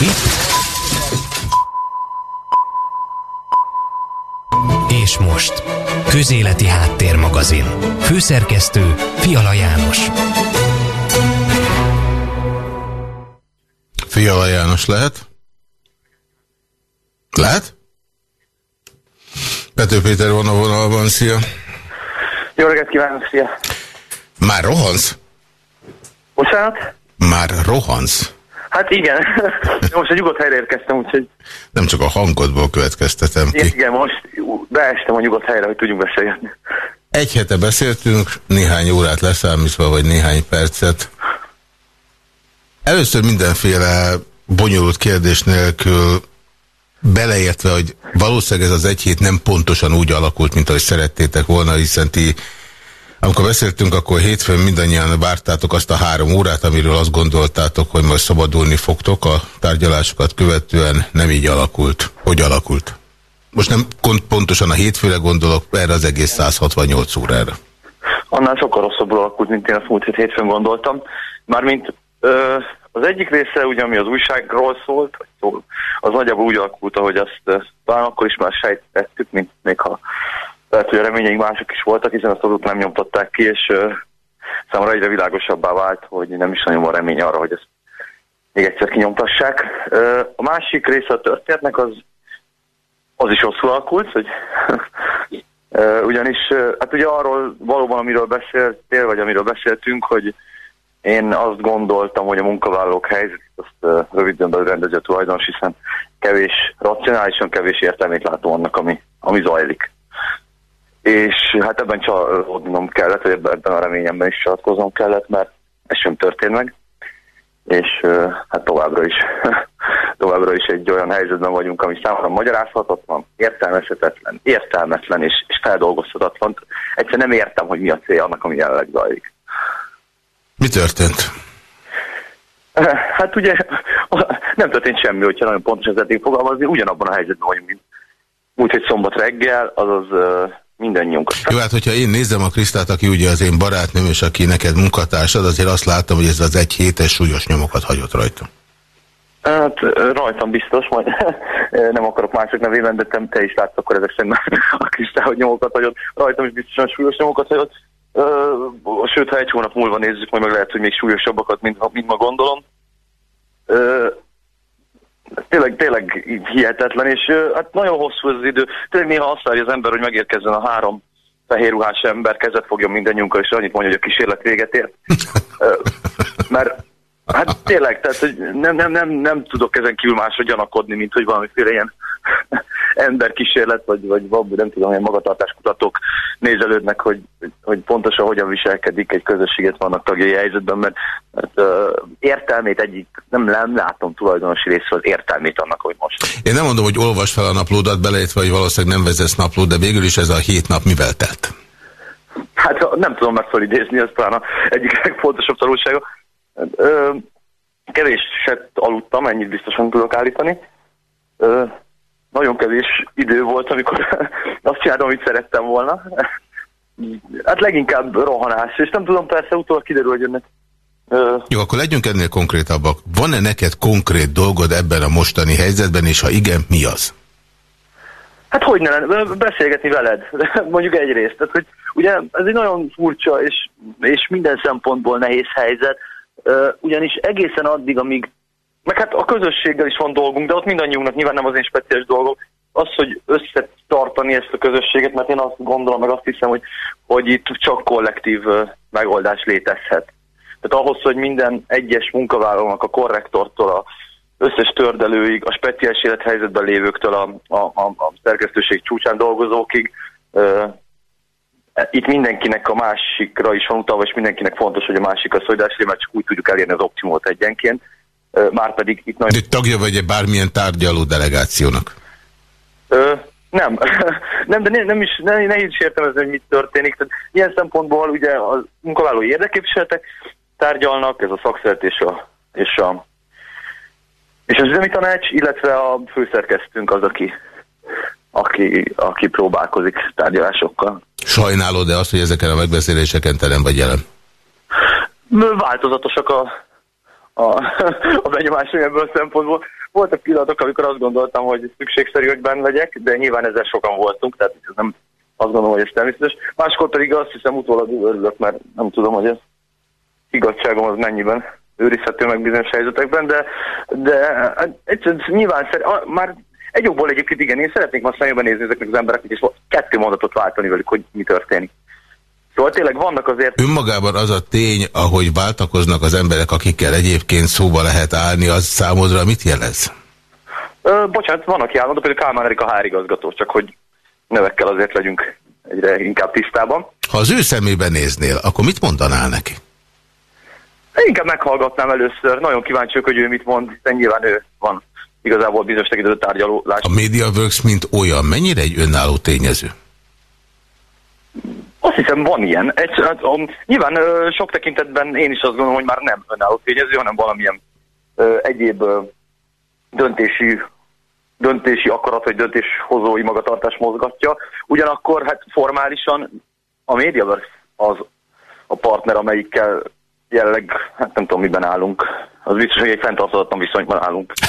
Mi? És most. Közéleti Háttérmagazin. Főszerkesztő Fiala János. Fiala János lehet? Lehet? Pető Péter van a vonalban, szia! Jó reggelt kívánok, szia! Már rohansz? Bocsánat? Már rohansz? Hát igen, most egy nyugodt helyre érkeztem, úgyhogy... Nem csak a hangodból következtetem ki. Igen, most beestem a nyugodt helyre, hogy tudjunk beszélni. Egy hete beszéltünk, néhány órát leszámítva, vagy néhány percet. Először mindenféle bonyolult kérdés nélkül beleértve, hogy valószínűleg ez az egy hét nem pontosan úgy alakult, mint ahogy szerettétek volna, hiszen ti amikor beszéltünk, akkor hétfőn mindannyian vártátok azt a három órát, amiről azt gondoltátok, hogy majd szabadulni fogtok a tárgyalásokat követően, nem így alakult. Hogy alakult? Most nem pontosan a hétfőre gondolok, erre az egész 168 órára. Annál sokkal rosszabbul alakult, mint én a múlt hét hétfőn gondoltam. Mármint ö, az egyik része, ugye, ami az újságról szólt, az nagyjából úgy alakult, ahogy azt talán akkor is már sejtettük, mint még ha lehet, hogy a reményeink mások is voltak, hiszen azt azok nem nyomtatták ki, és uh, számomra egyre világosabbá vált, hogy nem is nagyon van remény arra, hogy ezt még egyszer kinyomtassák. Uh, a másik része a történetnek az, az is rosszul alakult, hogy uh, ugyanis hát ugye arról valóban, amiről beszéltél, vagy amiről beszéltünk, hogy én azt gondoltam, hogy a munkavállalók helyzet, azt uh, röviden rendezi a tulajdonos, hiszen kevés, racionálisan kevés értelmét látom annak, ami, ami zajlik és hát ebben csalódnom kellett, vagy ebben a reményemben is csatkoznom kellett, mert ez sem történt meg, és hát továbbra is, továbbra is egy olyan helyzetben vagyunk, ami számomra magyarázhatatlan, értelmezhetetlen, értelmetlen és, és feldolgozhatatlan. Egyszer nem értem, hogy mi a cél annak, ami jelenleg zajlik. Mi történt? Hát ugye nem történt semmi, hogyha nagyon pontosan szeretnénk fogalmazni, ugyanabban a helyzetben vagyunk, mint múlt egy szombat reggel, azaz mindannyiunk. Jó, hát hogyha én nézem a Krisztát, aki ugye az én barátnőm, és aki neked munkatársad, azért azt láttam, hogy ez az egy hétes súlyos nyomokat hagyott rajta. Hát rajtam biztos, majd nem akarok mások nevében, de te, te is látsz akkor ezek szerint a Krisztá, hogy nyomokat hagyott. Rajtam is biztosan súlyos nyomokat hagyott. Sőt, ha egy hónap múlva nézzük, majd meg lehet, hogy még súlyosabbakat, mint, mint ma gondolom tényleg, tényleg hihetetlen, és hát nagyon hosszú ez az idő. Tényleg néha azt várja az ember, hogy megérkezzen a három fehér ruhás ember, kezet fogjon mindannyiunkkal, és annyit mondja, hogy a kísérlet véget ért. Mert hát tényleg, tehát hogy nem, nem, nem, nem tudok ezen kívül másra gyanakodni, mint hogy valamiféle ilyen emberkísérlet, vagy, vagy nem tudom, ilyen magatartáskutatók nézelődnek, hogy, hogy pontosan hogyan viselkedik egy közösséget vannak tagjai helyzetben, mert, mert uh, értelmét egyik, nem, nem látom tulajdonosi részről az értelmét annak, hogy most. Én nem mondom, hogy olvas fel a naplódat, beleértve, hogy valószínűleg nem vezetsz naplót, de végül is ez a hét nap mivel telt? Hát nem tudom megfelidézni, ez talán egyik legfontosabb tanulsága. Kevéset aludtam, ennyit biztosan tudok állítani. Ö, nagyon kevés idő volt, amikor azt csináltam, amit szerettem volna. Hát leginkább rohanás, és nem tudom, persze utólag kiderül, hogy ennek jó, akkor legyünk ennél konkrétabbak. Van-e neked konkrét dolgod ebben a mostani helyzetben, és ha igen, mi az? Hát hogy ne beszélgetni veled, mondjuk egyrészt. Tehát, hogy ugye ez egy nagyon furcsa és, és minden szempontból nehéz helyzet, ugyanis egészen addig, amíg meg hát a közösséggel is van dolgunk, de ott mindannyiunknak nyilván nem az én speciális dolgom, az, hogy összetartani ezt a közösséget, mert én azt gondolom, meg azt hiszem, hogy, hogy itt csak kollektív megoldás létezhet. Tehát ahhoz, hogy minden egyes munkavállalónak a korrektortól a összes tördelőig, a speciális élethelyzetben lévőktől a, a, a, a szerkesztőség csúcsán dolgozókig, uh, itt mindenkinek a másikra is van utalva, és mindenkinek fontos, hogy a másik a szolidás, mert csak úgy tudjuk elérni az optimumot egyenként. Már pedig itt nagyon... De tagja vagy-e bármilyen tárgyaló delegációnak? Ö, nem, nem, de nem is, ne, nehéz is értelmezni, hogy mit történik. Tehát ilyen szempontból ugye a munkavállalói érdeképviseletek tárgyalnak, ez a szakszert és a, és a és az üzemi tanács, illetve a főszerkesztőnk az, aki, aki, aki próbálkozik tárgyalásokkal. Sajnálod-e azt, hogy ezeken a megbeszéléseken te nem vagy jelen? Változatosak a, a, a benyomásom ebből a szempontból. Voltak pillanatok, amikor azt gondoltam, hogy szükségszerű, hogy benne legyek, de nyilván ezzel sokan voltunk, tehát ez nem azt gondolom, hogy ez természetes. Máskor pedig azt hiszem utólag örülök, mert nem tudom, hogy ez igazságom az mennyiben őrizhető meg bizonyos helyzetekben, de, de egyszerűen nyilván szer, a, már egy jobból egyébként igen, én szeretnék most nagyon nézni ezeknek az embereknek, és kettő mondatot váltani velük, hogy mi történik. Szóval tényleg vannak azért... Önmagában az a tény, ahogy váltakoznak az emberek, akikkel egyébként szóba lehet állni, az számodra mit jelez? Ö, bocsánat, van, aki állandó, például Kálmán Erika hárigazgató, csak hogy nevekkel azért legyünk egyre inkább tisztában. Ha az ő szemében néznél, akkor mit mondanál neki? Inkább meghallgatnám először, nagyon kíváncsi hogy ő mit mond, hiszen nyilván ő van igazából bizonyos tekintető tárgyaló. A MediaWorks mint olyan, mennyire egy önálló tényező? Azt hiszem van ilyen. Egy, hát, um, nyilván ö, sok tekintetben én is azt gondolom, hogy már nem önálló tényező, hanem valamilyen ö, egyéb ö, döntési döntési akarat vagy döntéshozói magatartás mozgatja. Ugyanakkor hát formálisan a MediaWorks az a partner, amelyikkel jelenleg, hát nem tudom, miben állunk. Az biztos, hogy egy fenntarthatatlan viszonyban állunk.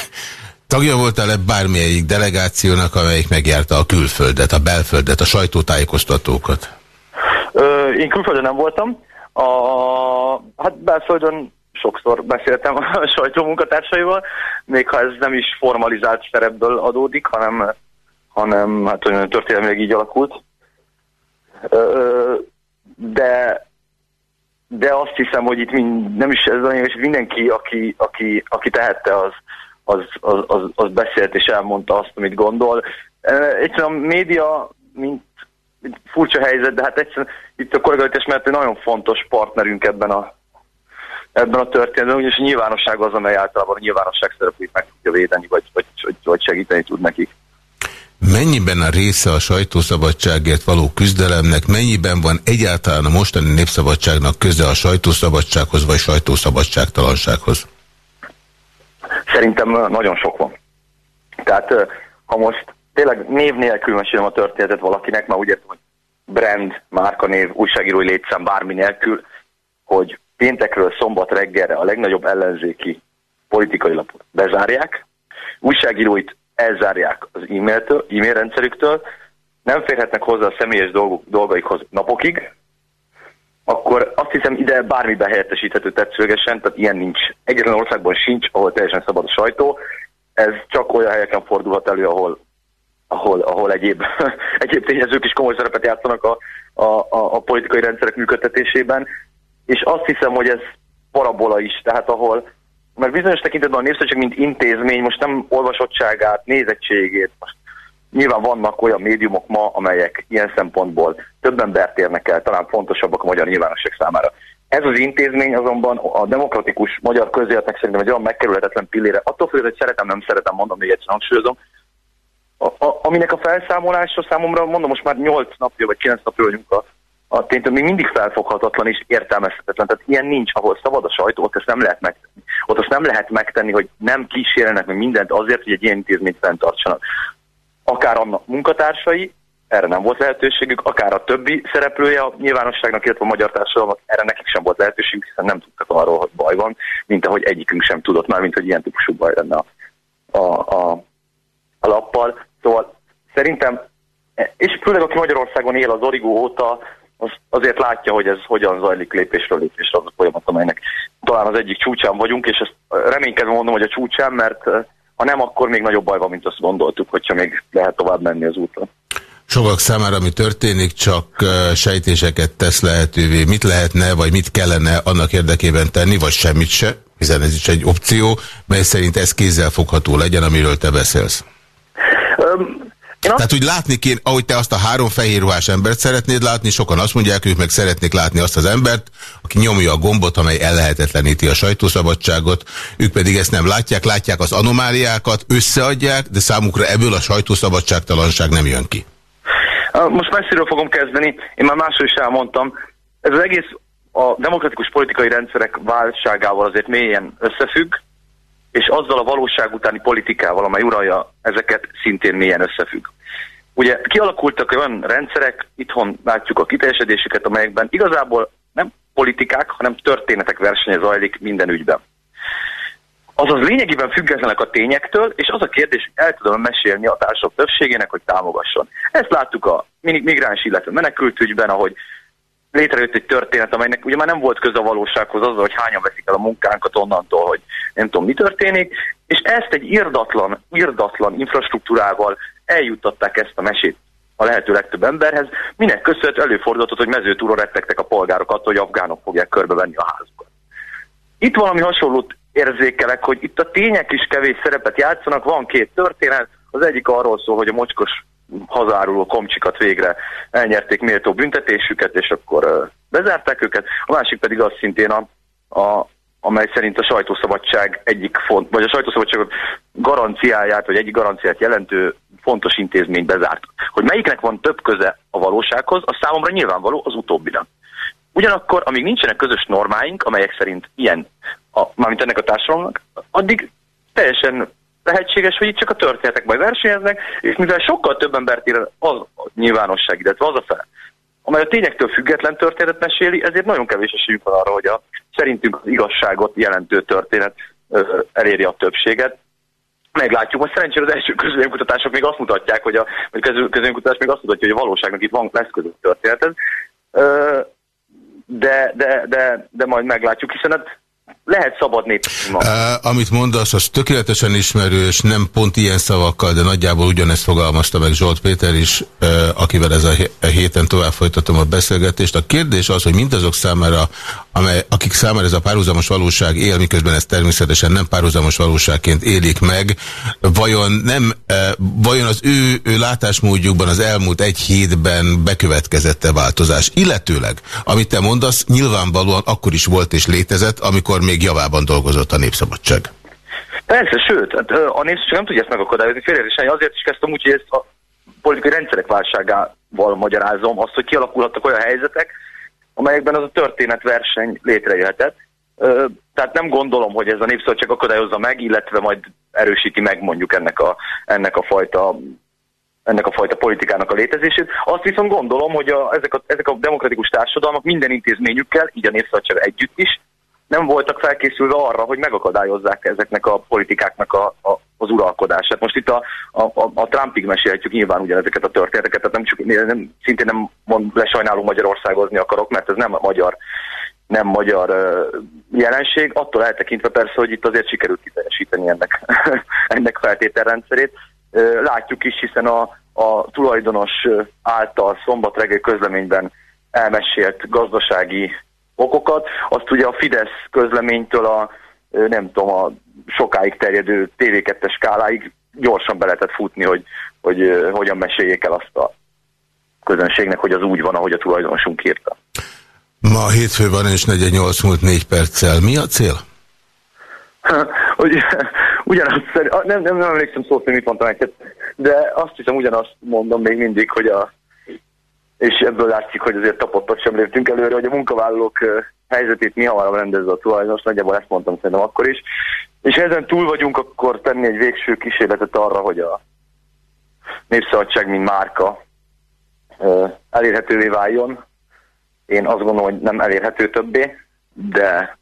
Tagja voltál-e bármelyik delegációnak, amelyik megjárta a külföldet, a belföldet, a sajtótájékoztatókat? Ö, én külföldön nem voltam. A, hát belföldön sokszor beszéltem a sajtómunkatársaival, még ha ez nem is formalizált szerepből adódik, hanem, hanem hát olyan történelmileg így alakult. De de azt hiszem, hogy itt mind, nem is ez és mindenki, aki, aki, aki tehette, az, az, az, az, az beszélt és elmondta azt, amit gondol. Egyszerűen a média, mint furcsa helyzet, de hát egyszerűen itt a kollégaütés mert egy nagyon fontos partnerünk ebben a, ebben a történetben, ugyanis a nyilvánosság az, amely általában a nyilvánosság szerepét meg tudja védeni, vagy, vagy, vagy segíteni tud nekik. Mennyiben a része a sajtószabadságért való küzdelemnek, mennyiben van egyáltalán a mostani népszabadságnak köze a sajtószabadsághoz vagy sajtószabadságtalansághoz? Szerintem nagyon sok van. Tehát ha most tényleg név nélkül mesélem a történetet valakinek, már úgy értem, hogy brand, márkanév, újságírói létszám bármi nélkül, hogy péntekről szombat reggelre a legnagyobb ellenzéki politikai lapot bezárják, újságíróit elzárják az e-mailtől, e-mail rendszerüktől, nem férhetnek hozzá a személyes dolgok, dolgaikhoz napokig, akkor azt hiszem ide bármi behelyettesíthető tetszőlegesen, tehát ilyen nincs. Egyetlen országban sincs, ahol teljesen szabad a sajtó. Ez csak olyan helyeken fordulhat elő, ahol, ahol, ahol egyéb, egyéb tényezők is komoly szerepet játszanak a, a, a, a politikai rendszerek működtetésében. És azt hiszem, hogy ez parabola is, tehát ahol mert bizonyos tekintetben a népszabadság, mint intézmény, most nem olvasottságát, nézettségét, most nyilván vannak olyan médiumok ma, amelyek ilyen szempontból több embert érnek el, talán fontosabbak a magyar nyilvánosság számára. Ez az intézmény azonban a demokratikus magyar közéletnek szerintem egy olyan megkerülhetetlen pillére, attól függ, hogy szeretem, nem szeretem, mondom, még egyszer hangsúlyozom, a, a, aminek a felszámolása számomra, mondom, most már 8 napja vagy 9 napja vagyunk a a tényleg még mindig felfoghatatlan és értelmezhetetlen. Tehát ilyen nincs, ahol szabad a sajtó, ott ezt nem lehet megtenni. Ott azt nem lehet megtenni, hogy nem kísérlenek meg mindent azért, hogy egy ilyen intézményt fenntartsanak. Akár annak munkatársai, erre nem volt lehetőségük, akár a többi szereplője a nyilvánosságnak, illetve a magyar társadalomnak, erre nekik sem volt lehetőségük, hiszen nem tudtak arról, hogy baj van, mint ahogy egyikünk sem tudott már, mint hogy ilyen típusú baj lenne a, a, a, a lappal. Szóval szerintem, és főleg aki Magyarországon él az origó óta, az azért látja, hogy ez hogyan zajlik lépésről lépésre az a folyamat, amelynek talán az egyik csúcsán vagyunk, és ezt reménykedve mondom, hogy a csúcsán, mert ha nem, akkor még nagyobb baj van, mint azt gondoltuk, hogyha még lehet tovább menni az úton. Sokak számára, ami történik, csak sejtéseket tesz lehetővé. Mit lehetne, vagy mit kellene annak érdekében tenni, vagy semmit se, hiszen ez is egy opció, mely szerint ez kézzel fogható legyen, amiről te beszélsz. Um, én Tehát úgy látni kéne, ahogy te azt a három fehér ruhás embert szeretnéd látni, sokan azt mondják, ők meg szeretnék látni azt az embert, aki nyomja a gombot, amely ellehetetleníti a sajtószabadságot, ők pedig ezt nem látják, látják az anomáliákat, összeadják, de számukra ebből a sajtószabadságtalanság nem jön ki. Most messziről fogom kezdeni, én már másról is elmondtam. Ez az egész a demokratikus politikai rendszerek válságával azért mélyen összefügg, és azzal a valóság utáni politikával, amely uralja ezeket, szintén mélyen összefügg. Ugye kialakultak olyan rendszerek, itthon látjuk a kiteljesedéseket, amelyekben igazából nem politikák, hanem történetek versenye zajlik minden ügyben. azaz lényegében függetlenek a tényektől, és az a kérdés, hogy el tudom mesélni a társadalom többségének, hogy támogasson. Ezt láttuk a migráns, illetve menekültügyben, ahogy létrejött egy történet, amelynek ugye már nem volt köze a valósághoz azzal, hogy hányan veszik el a munkánkat onnantól, hogy nem tudom, mi történik, és ezt egy irdatlan, irdatlan infrastruktúrával eljuttatták ezt a mesét a lehető legtöbb emberhez, minek köszönhető előfordulhatott, hogy mezőtúron rettegtek a polgárok attól, hogy afgánok fogják körbevenni a házukat. Itt valami hasonlót érzékelek, hogy itt a tények is kevés szerepet játszanak, van két történet, az egyik arról szól, hogy a mocskos hazáruló komcsikat végre elnyerték méltó büntetésüket, és akkor bezárták őket. A másik pedig az szintén, a, a, amely szerint a sajtószabadság egyik font, vagy a sajtószabadság garanciáját, vagy egyik garanciát jelentő fontos intézmény bezárt. Hogy melyiknek van több köze a valósághoz, az számomra nyilvánvaló az utóbbinak. Ugyanakkor, amíg nincsenek közös normáink, amelyek szerint ilyen, a, mármint ennek a társadalomnak, addig teljesen lehetséges, hogy itt csak a történetek majd versenyeznek, és mivel sokkal több embert ír az a nyilvánosság, illetve az a fel, amely a tényektől független történet meséli, ezért nagyon kevés esélyünk van arra, hogy a szerintünk az igazságot jelentő történet eléri a többséget. Meglátjuk, most szerencsére az első közönkutatások még azt mutatják, hogy a közönkutatás még azt mutatja, hogy a valóságnak itt van lesz között történet. De, de, de, de majd meglátjuk, hiszen hát lehet szabad nép. Uh, amit mondasz, az tökéletesen ismerős, nem pont ilyen szavakkal, de nagyjából ugyanezt fogalmazta meg Zsolt Péter is, uh, akivel ez a héten tovább folytatom a beszélgetést. A kérdés az, hogy mindazok számára, amely, akik számára ez a párhuzamos valóság él, miközben ez természetesen nem párhuzamos valóságként élik meg, vajon, nem, uh, vajon az ő, ő látásmódjukban az elmúlt egy hétben bekövetkezette változás? Illetőleg, amit te mondasz, nyilvánvalóan akkor is volt és létezett, amikor még javában dolgozott a Népszabadság. Persze, sőt, hát, a népszabadság nem tudja ezt megakadályozni. Félreértésen azért is kezdtem úgy, hogy ezt a politikai rendszerek válságával magyarázom, azt, hogy kialakulhattak olyan helyzetek, amelyekben az a történetverseny létrejöhetett. Tehát nem gondolom, hogy ez a népszabadság akadályozza meg, illetve majd erősíti meg mondjuk ennek a, ennek a fajta ennek a fajta politikának a létezését. Azt viszont gondolom, hogy a, ezek, a, ezek a demokratikus társadalmak minden intézményükkel, így a népszabadság együtt is, nem voltak felkészülve arra, hogy megakadályozzák ezeknek a politikáknak a, a, az uralkodását. Most itt a, a, a, a Trumpig mesélhetjük nyilván ugyanezeket a történeteket, tehát nem csak, nem, szintén nem mond, lesajnáló Magyarországozni akarok, mert ez nem a magyar nem magyar jelenség, attól eltekintve persze, hogy itt azért sikerült kiteljesíteni ennek, ennek feltételrendszerét. Látjuk is, hiszen a, a tulajdonos által szombat reggel közleményben elmesélt gazdasági okokat, azt ugye a Fidesz közleménytől a nem tudom, a sokáig terjedő TV2-es skáláig gyorsan be lehetett futni, hogy, hogy hogyan meséljék el azt a közönségnek, hogy az úgy van, ahogy a tulajdonosunk írta. Ma hétfő van, és 48 múlt 4 perccel. Mi a cél? hogy ugyanazt, nem, nem, nem emlékszem szó, hogy mit mondtam neked, de azt hiszem ugyanazt mondom még mindig, hogy a és ebből látszik, hogy azért tapottat sem léptünk előre, hogy a munkavállalók helyzetét mi hamarabb rendezze a tulajdonos, nagyjából ezt mondtam szerintem akkor is. És ha ezen túl vagyunk, akkor tenni egy végső kísérletet arra, hogy a Népszabadság, mint márka elérhetővé váljon. Én azt gondolom, hogy nem elérhető többé, de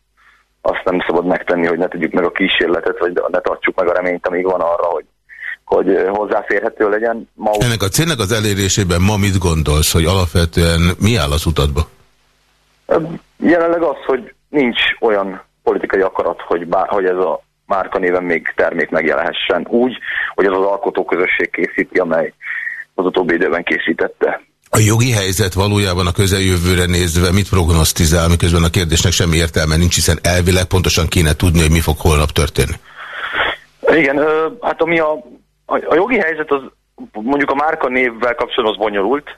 azt nem szabad megtenni, hogy ne tegyük meg a kísérletet, vagy ne tartsuk meg a reményt, amíg van arra, hogy hogy hozzáférhető legyen. Ma Ennek a célnek az elérésében ma mit gondolsz, hogy alapvetően mi áll az utadba? Jelenleg az, hogy nincs olyan politikai akarat, hogy, bár, hogy ez a márka néven még termék megjelenhessen úgy, hogy az az alkotóközösség készíti, amely az utóbbi időben készítette. A jogi helyzet valójában a közeljövőre nézve mit prognosztizál, miközben a kérdésnek semmi értelme nincs, hiszen elvileg pontosan kéne tudni, hogy mi fog holnap történni. Igen, hát ami a a, jogi helyzet az mondjuk a márka névvel kapcsolatban az bonyolult,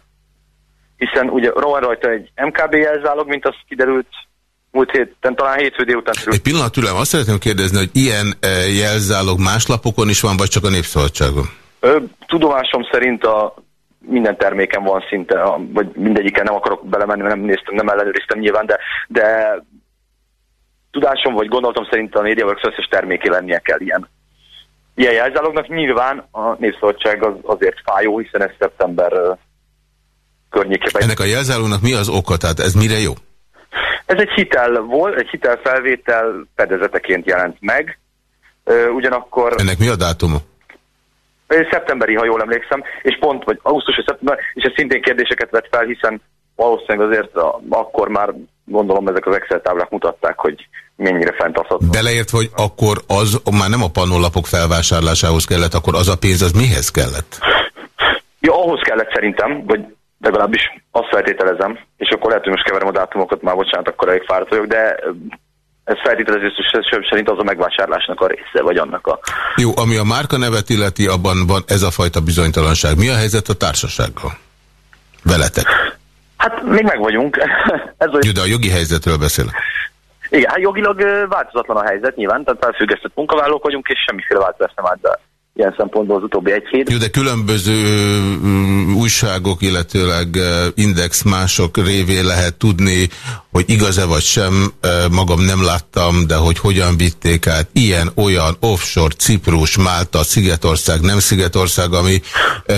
hiszen ugye van rajta egy MKB jelzálog, mint az kiderült múlt héten, talán hétfő délután. Egy pillanat tőlem, azt szeretném kérdezni, hogy ilyen e, jelzálog más lapokon is van, vagy csak a Népszabadságon? Tudomásom szerint a minden terméken van szinte, a, vagy mindegyiken nem akarok belemenni, mert nem néztem, nem ellenőriztem nyilván, de, de tudásom vagy gondoltam szerint a médiaworks összes terméké lennie kell ilyen ilyen jelzálognak. Nyilván a népszabadság az azért fájó, hiszen ez szeptember környékében. Ennek a jelzálognak mi az oka? Tehát ez mire jó? Ez egy hitel volt, egy hitelfelvétel fedezeteként jelent meg. Ugyanakkor... Ennek mi a dátuma? Szeptemberi, ha jól emlékszem, és pont, vagy augusztus és szeptember, és ez szintén kérdéseket vett fel, hiszen valószínűleg azért a, akkor már gondolom ezek az Excel táblák mutatták, hogy mennyire fenntartható. Beleért, hogy akkor az már nem a pannolapok felvásárlásához kellett, akkor az a pénz az mihez kellett? Ja, ahhoz kellett szerintem, vagy legalábbis azt feltételezem, és akkor lehet, hogy most keverem a dátumokat, már bocsánat, akkor elég fáradt vagyok, de ez feltételezés szerint az a megvásárlásnak a része, vagy annak a... Jó, ami a márka nevet illeti, abban van ez a fajta bizonytalanság. Mi a helyzet a társasággal? Veletek? Hát még meg vagyunk. ez a... Jó, de a jogi helyzetről beszélek. Igen, hát jogilag változatlan a helyzet nyilván, tehát felfüggesztett munkavállalók vagyunk, és semmiféle változás nem állt be ilyen szempontból az utóbbi egy hét. Jó, de különböző újságok, illetőleg index mások révén lehet tudni, hogy igaz-e vagy sem, magam nem láttam, de hogy hogyan vitték át ilyen, olyan, offshore, Ciprus, Málta, Szigetország, nem Szigetország, ami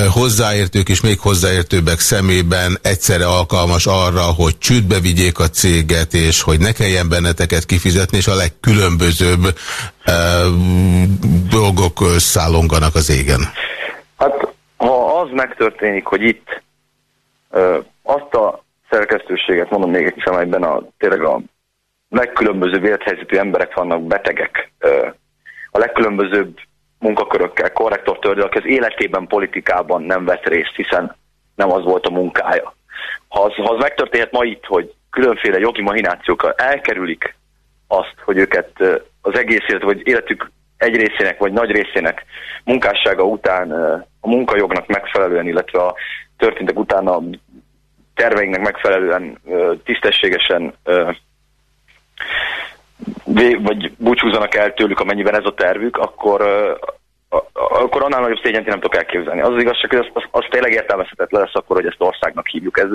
hozzáértők és még hozzáértőbbek szemében egyszerre alkalmas arra, hogy csődbe vigyék a céget, és hogy ne kelljen benneteket kifizetni, és a legkülönbözőbb dolgok szállonganak az égen. Hát, ha az megtörténik, hogy itt azt a szerkesztőséget, mondom még egyszer, amelyben a, tényleg a legkülönbözőbb élethelyzetű emberek vannak, betegek, a legkülönbözőbb munkakörökkel, korrektor törde, aki az életében, politikában nem vett részt, hiszen nem az volt a munkája. Ha az, ha az megtörténhet ma itt, hogy különféle jogi mahinációkkal elkerülik azt, hogy őket az egész élet, vagy életük egy részének, vagy nagy részének munkássága után a munkajognak megfelelően, illetve a történtek után a terveinknek megfelelően tisztességesen vagy búcsúzzanak el tőlük, amennyiben ez a tervük, akkor, akkor annál nagyobb szégyent én nem tudok elképzelni. Az az igazság, hogy az, az, az tényleg értelmezhetetlen lesz akkor, hogy ezt országnak hívjuk. Ez,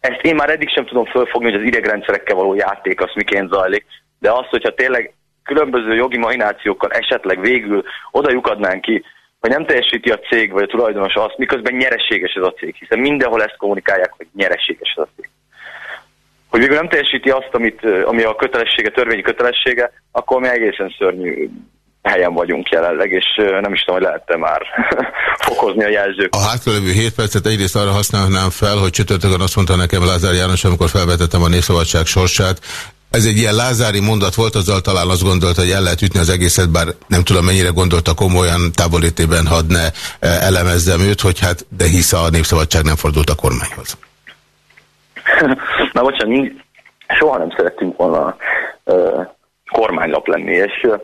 ezt én már eddig sem tudom fölfogni, hogy az idegrendszerekkel való játék az miként zajlik, de az, hogyha tényleg különböző jogi mahinációkkal esetleg végül oda lyukadnánk ki, hogy nem teljesíti a cég vagy a tulajdonos azt, miközben nyereséges ez a cég, hiszen mindenhol ezt kommunikálják, hogy nyereséges ez a cég. Hogy végül nem teljesíti azt, amit, ami a kötelessége, törvényi kötelessége, akkor mi egészen szörnyű helyen vagyunk jelenleg, és nem is tudom, hogy lehet-e már fokozni a jelzők. A hátralévő 7 percet egyrészt arra használnám fel, hogy csütörtökön azt mondta nekem Lázár János, amikor felvetettem a Népszabadság sorsát, ez egy ilyen lázári mondat volt, azzal talán azt gondolta, hogy el lehet ütni az egészet, bár nem tudom mennyire gondolta komolyan távolítében, hadd ne e, elemezzem őt, hogy hát de hisz a Népszabadság nem fordult a kormányhoz. Na bocsánat, soha nem szerettünk volna uh, kormánylap lenni, és uh,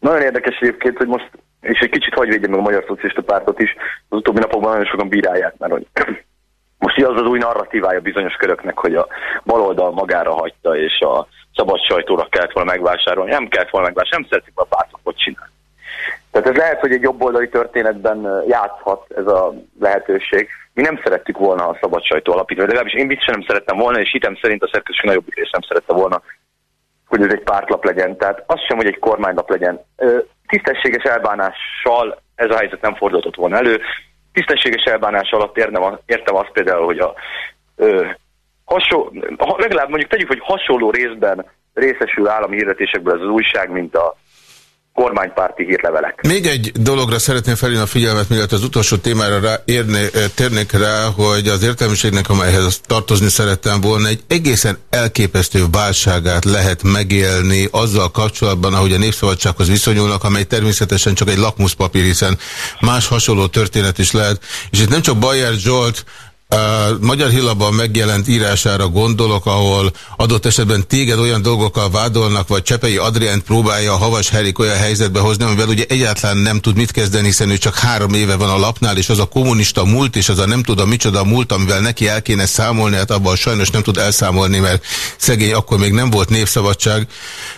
nagyon érdekes egyébként, hogy most, és egy kicsit hagyj védjem meg a Magyar Szocialista Pártot is, az utóbbi napokban nagyon sokan bírálják, mert hogy most az az új narratívája bizonyos köröknek, hogy a baloldal magára hagyta, és a szabad sajtóra kellett volna megvásárolni. Nem kellett volna megvásárolni, nem szeretik a pártokot csinálni. Tehát ez lehet, hogy egy jobboldali történetben játszhat ez a lehetőség. Mi nem szerettük volna a szabad sajtó alapítani, de legalábbis én biztosan nem szerettem volna, és hitem szerint a szerkesztőség nagyobb rész nem szerette volna, hogy ez egy pártlap legyen. Tehát az sem, hogy egy kormánylap legyen. Tisztességes elbánással ez a helyzet nem fordultott volna elő tisztességes elbánás alatt értem, azt például, hogy a hasonló, legalább mondjuk tegyük, hogy hasonló részben részesül állami hirdetésekből ez az újság, mint a kormánypárti hírlevelek. Még egy dologra szeretném felhívni a figyelmet, mielőtt az utolsó témára rá, érné, térnék rá, hogy az értelmiségnek, amelyhez tartozni szerettem volna, egy egészen elképesztő válságát lehet megélni azzal kapcsolatban, ahogy a népszabadsághoz viszonyulnak, amely természetesen csak egy lakmuszpapír, hiszen más hasonló történet is lehet. És itt nem csak Bayer Zsolt, Magyar Hillabban megjelent írására gondolok, ahol adott esetben téged olyan dolgokkal vádolnak, vagy Csepei Adriánt próbálja a Havas Herik olyan helyzetbe hozni, amivel ugye egyáltalán nem tud mit kezdeni, hiszen ő csak három éve van a lapnál, és az a kommunista múlt, és az a nem tudom micsoda múlt, amivel neki el kéne számolni, hát abban sajnos nem tud elszámolni, mert szegény akkor még nem volt népszabadság.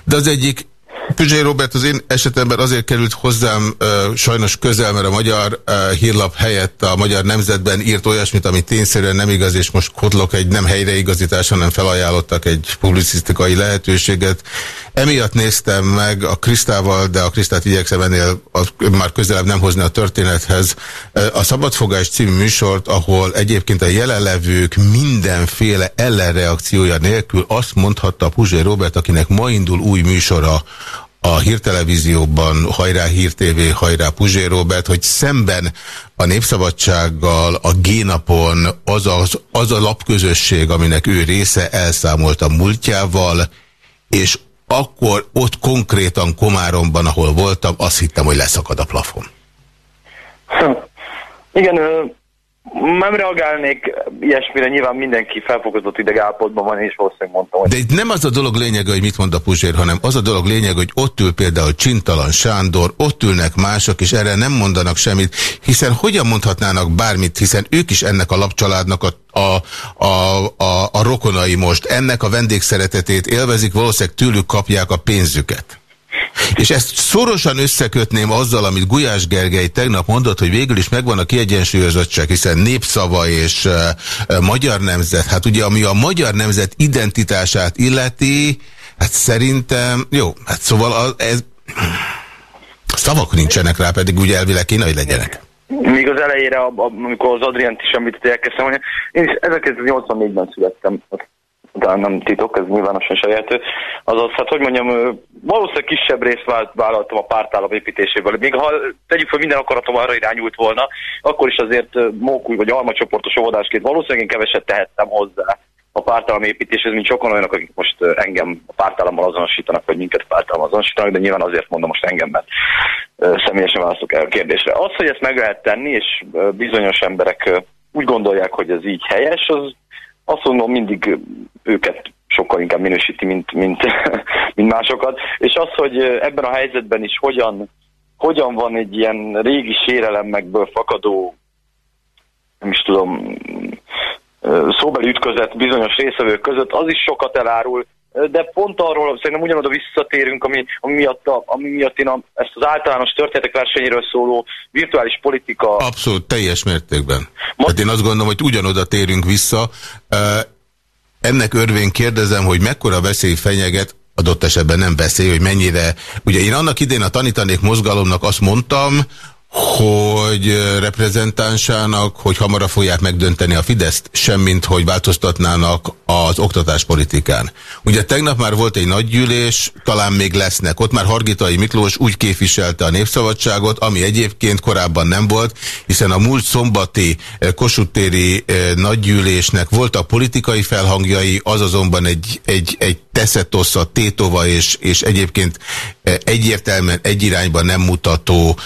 De az egyik Püzsé Robert az én esetemben azért került hozzám uh, sajnos közel, mert a magyar uh, hírlap helyett a magyar nemzetben írt olyasmit, ami tényszerűen nem igaz, és most kodlok egy nem helyreigazítás, hanem felajánlottak egy publicisztikai lehetőséget. Emiatt néztem meg a Krisztával, de a Krisztát igyekszem ennél a, már közelebb nem hozni a történethez. A Szabadfogás című műsort, ahol egyébként a jelenlevők mindenféle ellenreakciója nélkül azt mondhatta Puzsé Robert, akinek ma indul új műsora, a hírtelevízióban hajrá Hír TV, hajrá Puzsé Robert, hogy szemben a Népszabadsággal a G-napon az, az, az a lapközösség, aminek ő része elszámolt a múltjával, és akkor ott konkrétan Komáromban, ahol voltam, azt hittem, hogy leszakad a plafon. Igen, nem reagálnék ilyesmire, nyilván mindenki felfokozott ideg állapotban van, és valószínűleg mondtam, hogy... De itt nem az a dolog lényege, hogy mit mond a Puzsér, hanem az a dolog lényege, hogy ott ül például Csintalan Sándor, ott ülnek mások, és erre nem mondanak semmit, hiszen hogyan mondhatnának bármit, hiszen ők is ennek a lapcsaládnak a, a, a, a, a rokonai most, ennek a vendégszeretetét élvezik, valószínűleg tőlük kapják a pénzüket. És ezt szorosan összekötném azzal, amit Gulyás Gergely tegnap mondott, hogy végül is megvan a kiegyensúlyozottság, hiszen népszava és uh, uh, magyar nemzet. Hát ugye, ami a magyar nemzet identitását illeti, hát szerintem, jó, hát szóval az, ez, szavak nincsenek rá, pedig ugye elvileg kéne, legyenek. Még az elejére, amikor az Adrient is említett, elkezdtem, hogy én is 1984-ben születtem, de nem titok, ez nyilvánosan saját. Azaz, hát hogy mondjam, valószínűleg kisebb részt vállaltam a pártállam építéséből. Még ha tegyük fel minden akaratom arra irányult volna, akkor is azért mókúj vagy almacsoportos óvodásként valószínűleg én keveset tehettem hozzá a pártállam építéshez, mint sokan olyanok, akik most engem a pártállammal azonosítanak, vagy minket pártállammal azonosítanak, de nyilván azért mondom most engem, mert személyesen választok el a kérdésre. Az, hogy ezt meg lehet tenni, és bizonyos emberek úgy gondolják, hogy ez így helyes, az azt mondom, mindig őket sokkal inkább minősíti, mint, mint, mint másokat. És az, hogy ebben a helyzetben is hogyan, hogyan van egy ilyen régi sérelemmekből fakadó, nem is tudom, szóbeli ütközet bizonyos részvevők között, az is sokat elárul, de pont arról szerintem ugyanoda visszatérünk, ami, ami, miatt, a, ami miatt én a, ezt az általános történetek versenyéről szóló virtuális politika... Abszolút, teljes mértékben. Ma... Hát én azt gondolom, hogy ugyanoda térünk vissza. Ennek örvén kérdezem, hogy mekkora veszély fenyeget, adott esetben nem veszély, hogy mennyire... Ugye én annak idén a tanítanék mozgalomnak azt mondtam, hogy reprezentánsának, hogy hamarabb fogják megdönteni a Fideszt, semmint, hogy változtatnának az oktatáspolitikán. Ugye tegnap már volt egy nagy gyűlés, talán még lesznek. Ott már Hargitai Miklós úgy képviselte a Népszabadságot, ami egyébként korábban nem volt, hiszen a múlt szombati Kossuth-téri nagygyűlésnek voltak politikai felhangjai, az azonban egy, egy, egy Teszetossza, Tétova és, és egyébként egyértelműen egy irányba nem mutató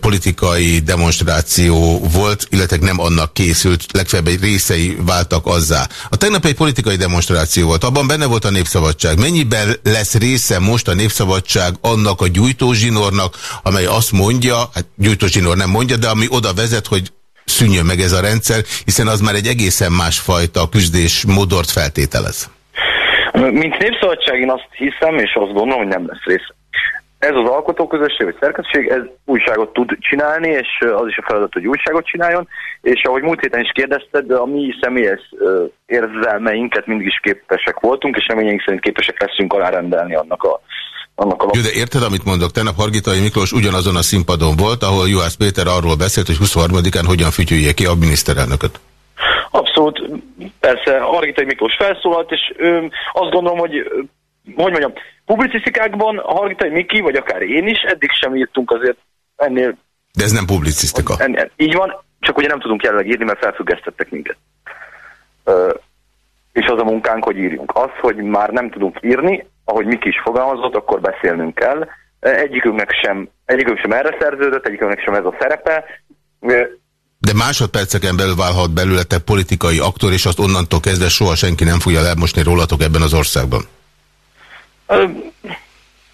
politikai demonstráció volt, illetve nem annak készült, legfeljebb egy részei váltak azzá. A tegnap egy politikai demonstráció volt, abban benne volt a Népszabadság. Mennyiben lesz része most a Népszabadság annak a gyújtózsinornak, amely azt mondja, hát gyújtózsinor nem mondja, de ami oda vezet, hogy szűnjön meg ez a rendszer, hiszen az már egy egészen másfajta küzdés modort feltételez. Mint népszabadság én azt hiszem, és azt gondolom, hogy nem lesz része ez az alkotóközösség vagy szerkesztség, ez újságot tud csinálni, és az is a feladat, hogy újságot csináljon, és ahogy múlt héten is kérdezted, a mi személyes érzelmeinket mindig is képesek voltunk, és reményeink szerint képesek leszünk alárendelni annak a annak a... Jó, de érted, amit mondok? Tegnap Hargitai Miklós ugyanazon a színpadon volt, ahol Juhász Péter arról beszélt, hogy 23-án hogyan fütyülje ki a miniszterelnököt. Abszolút, persze, Hargitai Miklós felszólalt, és ö, azt gondolom, hogy hogy mondjam, publicisztikákban a Hargitai Miki, vagy akár én is, eddig sem írtunk azért ennél. De ez nem publicisztika. Ennél. Így van, csak ugye nem tudunk jelenleg írni, mert felfüggesztettek minket. Ö, és az a munkánk, hogy írjunk. Az, hogy már nem tudunk írni, ahogy Miki is fogalmazott, akkor beszélnünk kell. Egyikünknek sem, egyikünk sem erre szerződött, egyikünknek sem ez a szerepe. De másodperceken belül válhat belőletek politikai aktor, és azt onnantól kezdve soha senki nem fogja lemosni rólatok ebben az országban.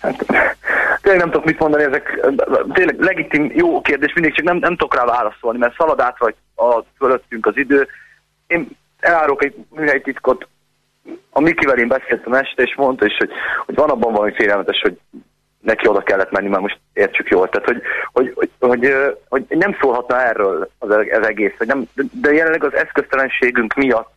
Hát, tényleg nem tudok mit mondani, ezek tényleg legitim, jó kérdés, mindig csak nem, nem tudok rá válaszolni, mert szalad át vagy a, fölöttünk az idő. Én elárok egy műhelytitkot, a Mikivel én beszéltem este, és mondta is, hogy, hogy van abban valami félelmetes, hogy neki oda kellett menni, mert most értsük jól. Tehát, hogy, hogy, hogy, hogy, hogy nem szólhatna erről az, az egész, hogy nem, de jelenleg az eszköztelenségünk miatt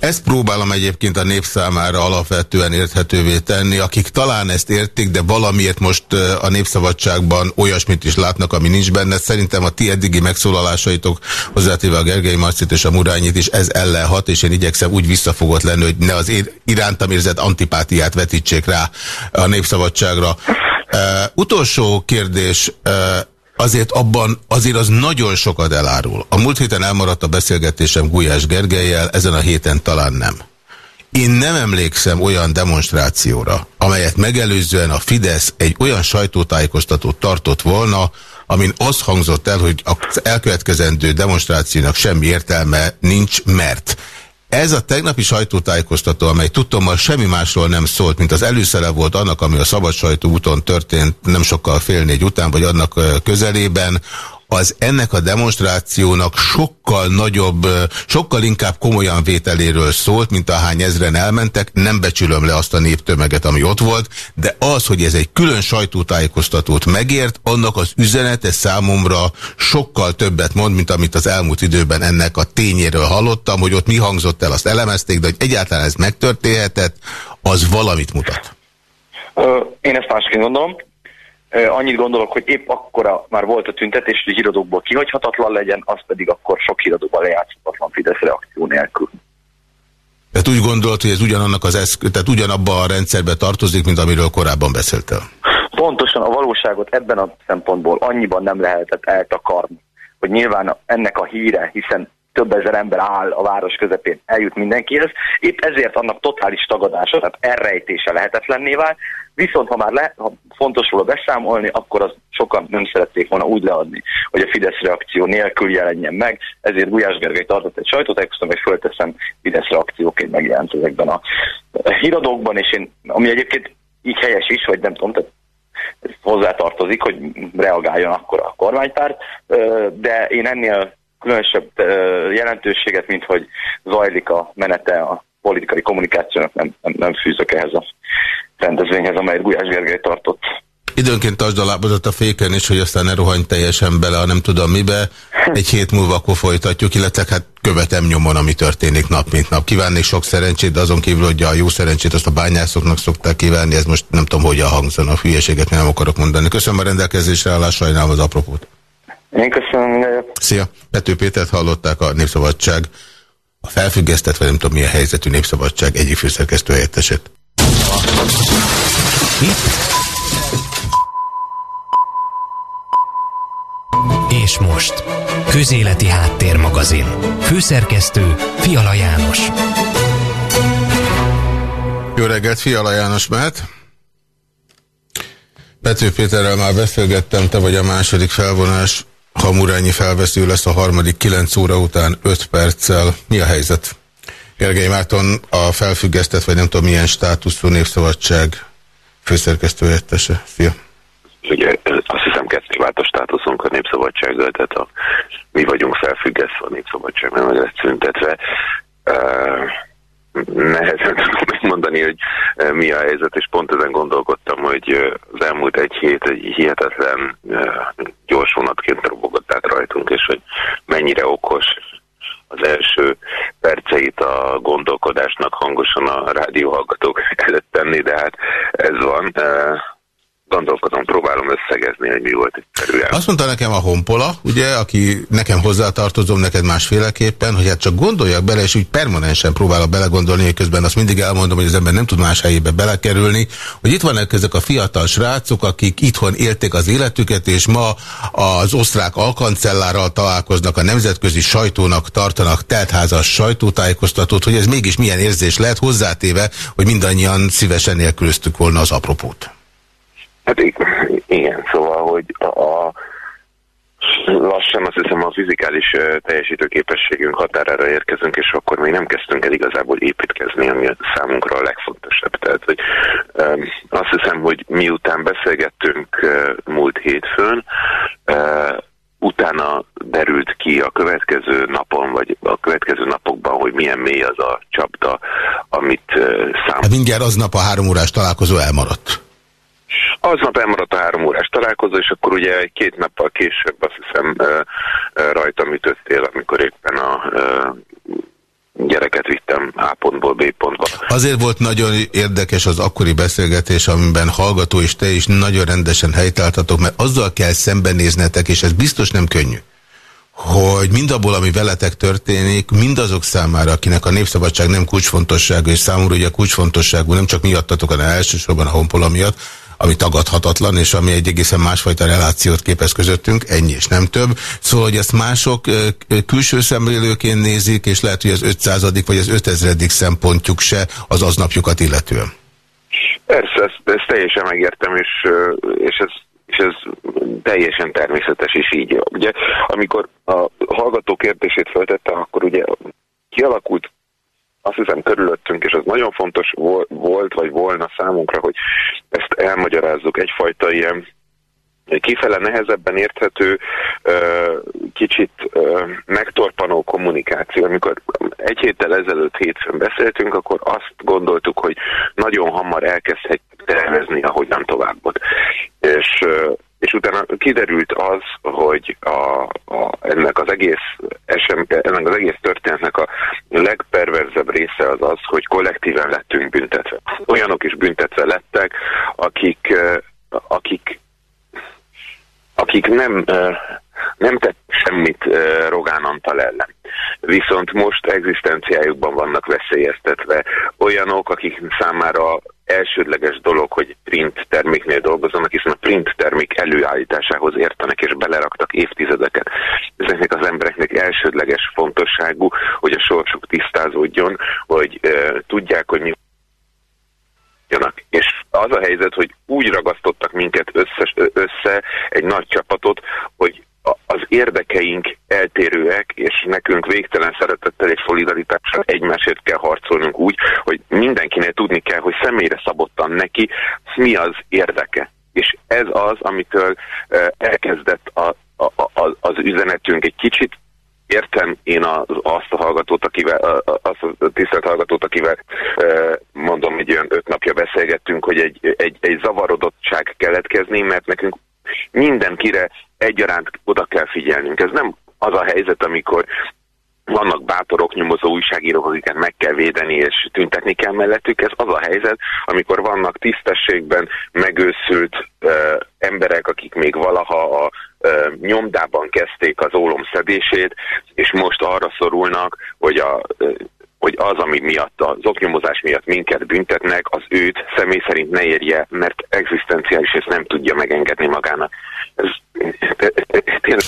ezt próbálom egyébként a nép számára alapvetően érthetővé tenni, akik talán ezt értik, de valamiért most a Népszabadságban olyasmit is látnak, ami nincs benne. Szerintem a ti eddigi megszólalásaitok, hozzátéve a Gergely Marcit és a Murányit is, ez ellen hat, és én igyekszem úgy visszafogott lenni, hogy ne az irántam érzett antipátiát vetítsék rá a Népszabadságra. Uh, utolsó kérdés, uh, azért abban azért az nagyon sokat elárul. A múlt héten elmaradt a beszélgetésem Gulyás Gergelyel, ezen a héten talán nem. Én nem emlékszem olyan demonstrációra, amelyet megelőzően a Fidesz egy olyan sajtótájékoztatót tartott volna, amin az hangzott el, hogy az elkövetkezendő demonstrációnak semmi értelme nincs, mert ez a tegnapi sajtótájékoztató, amely tudtommal semmi másról nem szólt, mint az előszere volt annak, ami a szabad sajtó úton történt nem sokkal fél négy után, vagy annak közelében, az ennek a demonstrációnak sokkal nagyobb, sokkal inkább komolyan vételéről szólt, mint ahány ezren elmentek. Nem becsülöm le azt a néptömeget, ami ott volt, de az, hogy ez egy külön sajtótájékoztatót megért, annak az üzenete számomra sokkal többet mond, mint amit az elmúlt időben ennek a tényéről hallottam, hogy ott mi hangzott el, azt elemezték, de hogy egyáltalán ez megtörténhetett, az valamit mutat. Én ezt másként gondolom. Annyit gondolok, hogy épp akkora már volt a tüntetés, hogy híradókból kihagyhatatlan legyen, az pedig akkor sok híradóban lejátszhatatlan Fidesz reakció nélkül. Tehát úgy gondolt, hogy ez ugyanannak az eszköz, tehát ugyanabba a rendszerbe tartozik, mint amiről korábban beszéltél? Pontosan a valóságot ebben a szempontból annyiban nem lehetett eltakarni, hogy nyilván ennek a híre, hiszen több ezer ember áll a város közepén, eljut mindenkihez, épp ezért annak totális tagadása, tehát elrejtése lehetetlenné vált, viszont ha már le, ha fontos róla beszámolni, akkor az sokan nem szerették volna úgy leadni, hogy a Fidesz reakció nélkül jelenjen meg, ezért Gulyás Gergely tartott egy sajtótájékoztatót, hogy fölteszem Fidesz reakcióként megjelent ezekben a híradókban, és én, ami egyébként így helyes is, vagy nem tudom, tehát ez hozzátartozik, hogy reagáljon akkor a kormánypárt, de én ennél különösebb jelentőséget, mint hogy zajlik a menete a politikai kommunikációnak, nem, nem, nem fűzök ehhez a rendezvényhez, amelyet Gulyás Gergely tartott. Időnként tartsd a lábadat a féken is, hogy aztán ne rohanj teljesen bele, a nem tudom mibe. Egy hét múlva akkor folytatjuk, illetve hát követem nyomon, ami történik nap mint nap. Kívánnék sok szerencsét, de azon kívül, hogy a jó szerencsét azt a bányászoknak szokták kívánni, ez most nem tudom, hogyan hangzana, a hülyeséget nem akarok mondani. Köszönöm a rendelkezésre állás, sajnálom az apropót. Én köszönöm. Szia! Pető Pétert hallották a Népszabadság, a felfüggesztett, vagy nem tudom milyen helyzetű Népszabadság egyik főszerkesztő helyettesét. És most, Közéleti Háttérmagazin. Főszerkesztő Fiala János. Jó reggelt, Fiala János mehet. Pető Péterrel már beszélgettem, te vagy a második felvonás. Ha Murányi felvesző lesz a harmadik 9 óra után 5 perccel. Mi a helyzet? Gergely Márton a felfüggesztett, vagy nem tudom milyen státuszú népszabadság főszerkesztő helyettese. Szia! Ugye azt hiszem kettőváltó státuszunk a népszabadsággal, tehát a, mi vagyunk felfüggesztve a népszabadság, nem lett szüntetve. Nehezen tudom megmondani, hogy mi a helyzet, és pont ezen gondolkodtam, hogy az elmúlt egy hét egy hihetetlen gyors vonatként robogott át rajtunk, és hogy mennyire okos az első perceit a gondolkodásnak hangosan a rádióhallgatók előtt tenni, de hát ez van gondolkodom, próbálom összegezni, hogy mi volt itt terület. Azt mondta nekem a Honpola, ugye, aki nekem hozzátartozom, neked másféleképpen, hogy hát csak gondoljak bele, és úgy permanensen próbálok belegondolni, hogy közben azt mindig elmondom, hogy az ember nem tud más helyébe belekerülni, hogy itt vannak ezek a fiatal srácok, akik itthon élték az életüket, és ma az osztrák alkancellárral találkoznak, a nemzetközi sajtónak tartanak teltházas sajtótájékoztatót, hogy ez mégis milyen érzés lehet hozzátéve, hogy mindannyian szívesen nélkülöztük volna az apropót. Hát igen, szóval, hogy a, a lassan azt hiszem a fizikális teljesítő képességünk határára érkezünk, és akkor még nem kezdtünk el igazából építkezni, ami számunkra a legfontosabb. Tehát, hogy azt hiszem, hogy miután beszélgettünk múlt hétfőn, utána derült ki a következő napon, vagy a következő napokban, hogy milyen mély az a csapda, amit uh, szám... Hát mindjárt aznap a három órás találkozó elmaradt. Aznap elmaradt a három órás találkozó, és akkor ugye két nappal később azt hiszem rajtam ütöttél, amikor éppen a gyereket vittem A pontból B pontba. Azért volt nagyon érdekes az akkori beszélgetés, amiben hallgató és te is nagyon rendesen helytáltatok, mert azzal kell szembenéznetek, és ez biztos nem könnyű hogy mindabból, ami veletek történik, mindazok számára, akinek a népszabadság nem kulcsfontosságú, és számomra ugye kulcsfontosságú, nem csak miattatok, hanem elsősorban a honpola miatt, ami tagadhatatlan, és ami egy egészen másfajta relációt képez közöttünk, ennyi és nem több. Szóval, hogy ezt mások külső szemlélőként nézik, és lehet, hogy az 500 vagy az 5000 szempontjuk se az aznapjukat illetően. Persze, ezt, ezt teljesen megértem, és, és ez és ez teljesen természetes, és így. Ugye, amikor a hallgató kérdését feltette, akkor ugye kialakult azt hiszem körülöttünk, és az nagyon fontos volt, vagy volna számunkra, hogy ezt elmagyarázzuk egyfajta ilyen kifele nehezebben érthető, kicsit megtorpanó kommunikáció. Amikor egy héttel ezelőtt hétfőn beszéltünk, akkor azt gondoltuk, hogy nagyon hamar elkezdhetjük tervezni, ahogyan továbbot. És és utána kiderült az, hogy a, a, ennek, az egész esem, ennek az egész történetnek a legperverzebb része az az, hogy kollektíven lettünk büntetve. Olyanok is büntetve lettek, akik, akik, akik nem, nem tett semmit Rogán Antal ellen. Viszont most egzisztenciájukban vannak veszélyeztetve olyanok, akik számára elsődleges dolog, hogy print terméknél dolgozzanak, hiszen a print termék előállításához értenek és beleraktak évtizedeket. Ezeknek az embereknek elsődleges fontosságú, hogy a sorsuk tisztázódjon, hogy e, tudják, hogy mi jönnek. És az a helyzet, hogy úgy ragasztottak minket össze, össze egy nagy csapatot, hogy az érdekeink eltérőek, és nekünk végtelen szeretettel és szolidaritással egymásért kell harcolnunk úgy, hogy mindenkinek tudni kell, hogy személyre szabottan neki mi az érdeke. És ez az, amitől elkezdett a, a, a, az üzenetünk egy kicsit értem én az, azt a hallgatót, akivel, azt a tisztelt hallgatót, akivel mondom, egy olyan öt napja beszélgettünk, hogy egy, egy, egy zavarodottság keletkezni, mert nekünk mindenkire egyaránt oda kell figyelnünk. Ez nem az a helyzet, amikor vannak bátorok, nyomozó újságírók, akiket meg kell védeni és tüntetni kell mellettük. Ez az a helyzet, amikor vannak tisztességben megőszült ö, emberek, akik még valaha a ö, nyomdában kezdték az ólom szedését, és most arra szorulnak, hogy a ö, hogy az, ami miatt, az oknyomozás miatt minket büntetnek, az őt személy szerint ne érje, mert egzisztenciális ezt nem tudja megengedni magának. Ez,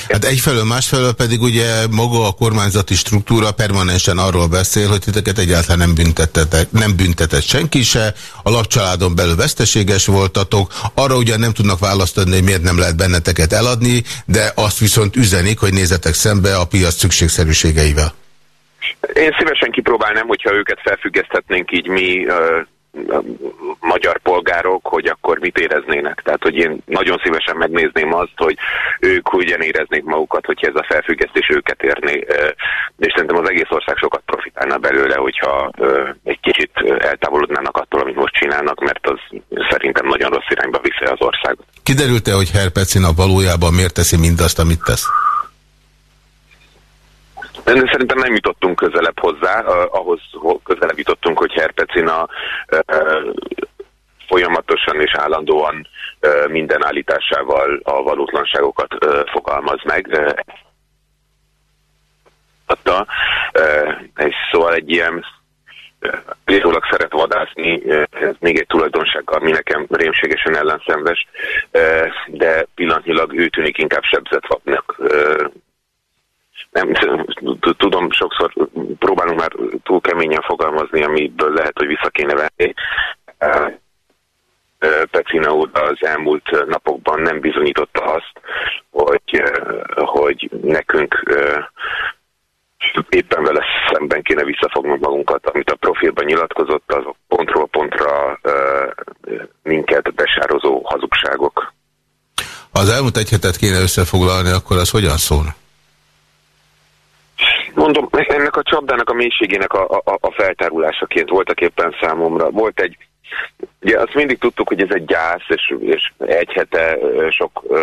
Hát egyfelől, másfelől pedig ugye maga a kormányzati struktúra permanensen arról beszél, hogy titeket egyáltalán nem büntetett, nem büntetett senki se, a lapcsaládon belül veszteséges voltatok, arra ugyan nem tudnak választ adni, hogy miért nem lehet benneteket eladni, de azt viszont üzenik, hogy nézzetek szembe a piac szükségszerűségeivel. Én szívesen kipróbálnám, hogyha őket felfüggeszthetnénk így mi magyar polgárok, hogy akkor mit éreznének. Tehát, hogy én nagyon szívesen megnézném azt, hogy ők hogyan éreznék magukat, hogyha ez a felfüggesztés őket érné, és szerintem az egész ország sokat profitálna belőle, hogyha egy kicsit eltávolodnának attól, amit most csinálnak, mert az szerintem nagyon rossz irányba viszi az országot. Kiderült-e, hogy Herpecina valójában miért teszi mindazt, amit tesz? De szerintem nem jutottunk közelebb hozzá, ahhoz közelebb jutottunk, hogy Herpecina folyamatosan és állandóan minden állításával a valótlanságokat fogalmaz meg. És szóval egy ilyen Lézólag szeret vadászni, ez még egy tulajdonság, ami nekem rémségesen ellenszenves, de pillanatnyilag ő tűnik inkább sebzett vadnak, nem tudom, sokszor próbálunk már túl keményen fogalmazni, amiből lehet, hogy vissza kéne venni. Pecina úr az elmúlt napokban nem bizonyította azt, hogy, hogy nekünk éppen vele szemben kéne visszafognunk magunkat, amit a profilban nyilatkozott, azok pontról pontra minket besározó hazugságok. Az elmúlt egy hetet kéne összefoglalni, akkor az hogyan szól? Mondom, ennek a csapdának a mélységének a, a, a feltárulásaként voltak éppen számomra. Volt egy Ugye azt mindig tudtuk, hogy ez egy gyász, és, és egy hete sok uh,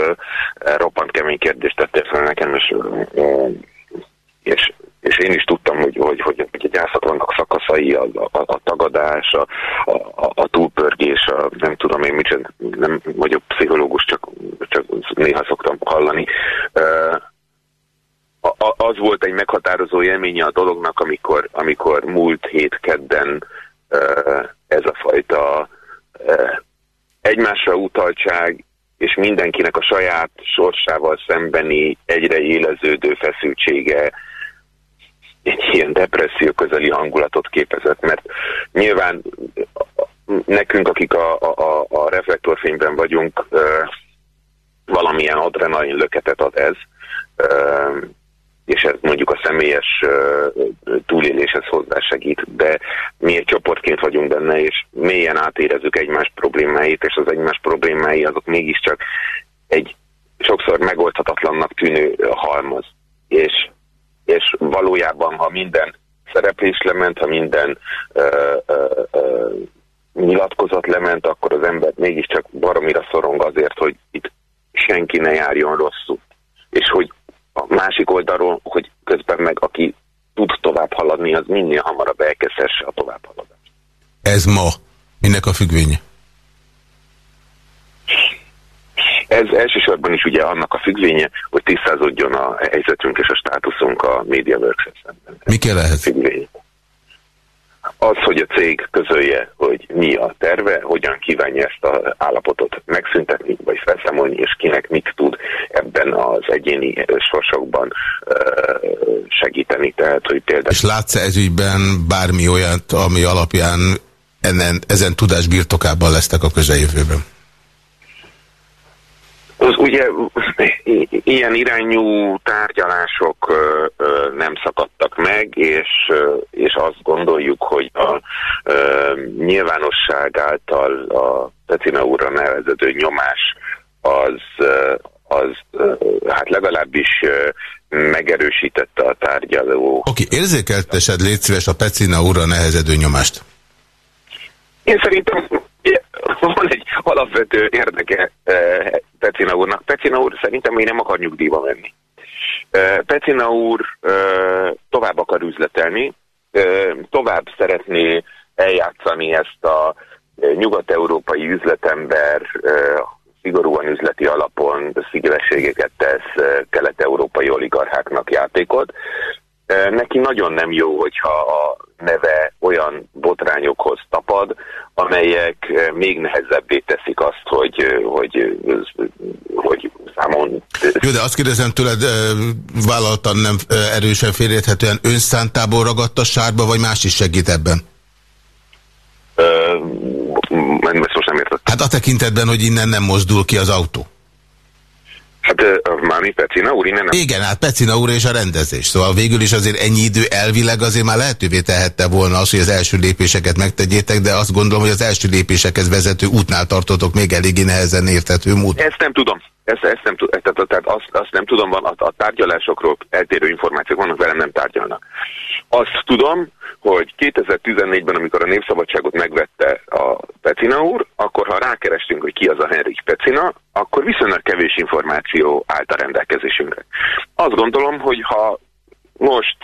roppant kemény kérdést tettél fel nekem, és, uh, és és én is tudtam, hogy, hogy, hogy, hogy a gyászak vannak szakaszai, a, a, a tagadás, a, a, a túlpörgés, a, nem tudom én mit, nem vagyok pszichológus, csak, csak néha szoktam hallani. Az volt egy meghatározó élménye a dolognak, amikor, amikor múlt hét kedden ez a fajta egymásra utaltság, és mindenkinek a saját sorsával szembeni egyre éleződő feszültsége egy ilyen depresszió közeli hangulatot képezett, mert nyilván nekünk, akik a, a, a reflektorfényben vagyunk, valamilyen adrenalin löketet ad ez, és ez mondjuk a személyes túléléshez hozzásegít, de mi egy csoportként vagyunk benne, és mélyen átérezzük egymás problémáit, és az egymás problémái azok mégiscsak egy sokszor megoldhatatlannak tűnő halmaz. És, és valójában, ha minden szereplés lement, ha minden ö, ö, ö, nyilatkozat lement, akkor az ember mégiscsak baromira szorong azért, hogy itt senki ne járjon rosszul. És hogy a másik oldalról, hogy közben meg aki tud tovább haladni, az minél hamarabb elkezdhesse a továbbhaladást. Ez ma minek a függvénye? Ez elsősorban is ugye annak a függvénye, hogy tisztázódjon a helyzetünk és a státuszunk a MediaWorks-et szemben. Mi kell ehhez? Függvény az, hogy a cég közölje, hogy mi a terve, hogyan kívánja ezt az állapotot megszüntetni, vagy felszámolni, és kinek mit tud ebben az egyéni sorsokban segíteni. Tehát, hogy például... És látsz-e ezügyben bármi olyat, ami alapján ennen, ezen tudás birtokában lesznek a közeljövőben? Az ugye ilyen irányú tárgyalások nem szakadtak meg, és, és azt gondoljuk, hogy a nyilvánosság által a Pecina úrra nevezedő nyomás az, az hát legalábbis megerősítette a tárgyaló. Oké, okay, érzékeltesed légy szíves a Pecina úrra nehezedő nyomást? Én szerintem van alapvető érdeke Pecina úrnak. Pecina úr szerintem még nem akar nyugdíjba menni. Pecina úr tovább akar üzletelni, tovább szeretné eljátszani ezt a nyugat-európai üzletember szigorúan üzleti alapon szigorúségeket tesz kelet-európai oligarcháknak játékot. Neki nagyon nem jó, hogyha a neve olyan botrányokhoz tapad, amelyek még nehezebbé teszik azt, hogy, hogy, hogy számon... Jó, de azt kérdezem tőled, vállaltan nem erősen félérthetően önszántából ragadt a sárba, vagy más is segít ebben? ezt most nem értettem. Hát a tekintetben, hogy innen nem mozdul ki az autó. Hát Máni Pecina úr innen nem... Igen, hát Pecina úr és a rendezés. Szóval végül is azért ennyi idő elvileg azért már lehetővé tehette volna az, hogy az első lépéseket megtegyétek, de azt gondolom, hogy az első lépésekhez vezető útnál tartotok még eléggé nehezen érthető mód. Ezt nem tudom. Ezt, ezt nem, tehát, tehát azt, azt nem tudom, van, a, a tárgyalásokról eltérő információk vannak, velem nem tárgyalnak. Azt tudom, hogy 2014-ben, amikor a Népszabadságot megvette a Pecina úr, akkor ha rákerestünk, hogy ki az a Henrik Pecina, akkor viszonylag kevés információ állt a rendelkezésünkre. Azt gondolom, hogy ha most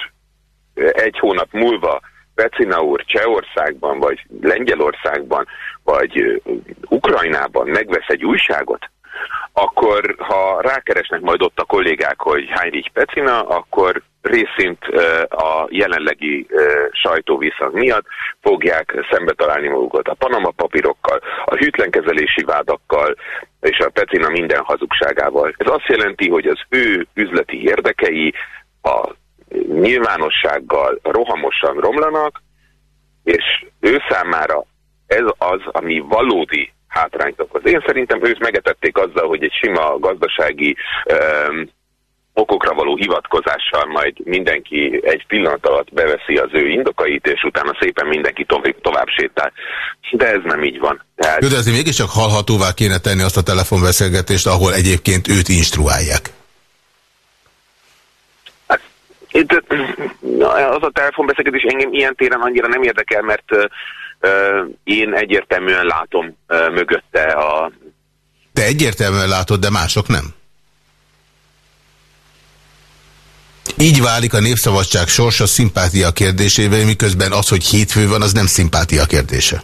egy hónap múlva Pecina úr Csehországban, vagy Lengyelországban, vagy Ukrajnában megvesz egy újságot, akkor ha rákeresnek majd ott a kollégák, hogy Heinrich Pecina, akkor részint a jelenlegi sajtóviszont miatt fogják szembe találni magukat a Panama papírokkal, a hűtlenkezelési vádakkal és a Pecina minden hazugságával. Ez azt jelenti, hogy az ő üzleti érdekei a nyilvánossággal rohamosan romlanak, és ő számára ez az, ami valódi hátrányt okoz. Én szerintem őt megetették azzal, hogy egy sima gazdasági um, okokra való hivatkozással majd mindenki egy pillanat alatt beveszi az ő indokait, és utána szépen mindenki tovább, tovább sétál. De ez nem így van. Tehát... Jó, de azért mégiscsak hallhatóvá kéne tenni azt a telefonbeszélgetést, ahol egyébként őt instruálják. Hát, itt, az a telefonbeszélgetés engem ilyen téren annyira nem érdekel, mert én egyértelműen látom mögötte a... Te egyértelműen látod, de mások nem? Így válik a népszabadság sorsa szimpátia kérdésével, miközben az, hogy hétfő van, az nem szimpátia kérdése.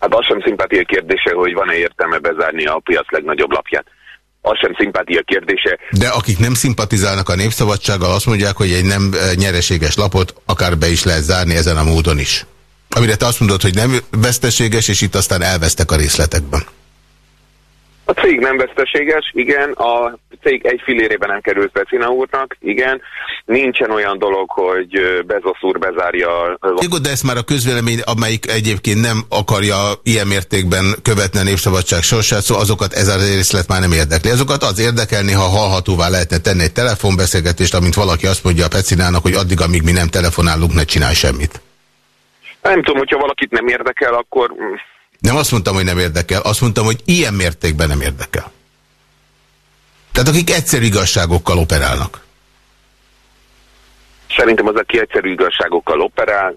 Hát az sem szimpátia kérdése, hogy van-e értelme bezárni a piac legnagyobb lapját. Az sem szimpátia kérdése. De akik nem szimpatizálnak a népszabadsággal, azt mondják, hogy egy nem eh, nyereséges lapot akár be is lehet zárni ezen a módon is. Amire te azt mondod, hogy nem veszteséges, és itt aztán elvesztek a részletekben. A cég nem veszteséges, igen, a cég egy filérében nem került Pecina úrnak, igen. Nincsen olyan dolog, hogy Bezos úr bezárja... Jó, de ezt már a közvélemény, amelyik egyébként nem akarja ilyen mértékben követni a népszabadság sorsát, szóval azokat ez a részlet már nem érdekli. Azokat az érdekelni, ha hallhatóvá lehetne tenni egy telefonbeszélgetést, amint valaki azt mondja a Pecinának, hogy addig, amíg mi nem telefonálunk, ne csinálj semmit. Nem tudom, hogyha valakit nem érdekel, akkor nem azt mondtam, hogy nem érdekel, azt mondtam, hogy ilyen mértékben nem érdekel. Tehát akik egyszerű igazságokkal operálnak. Szerintem az, aki egyszerű igazságokkal operál,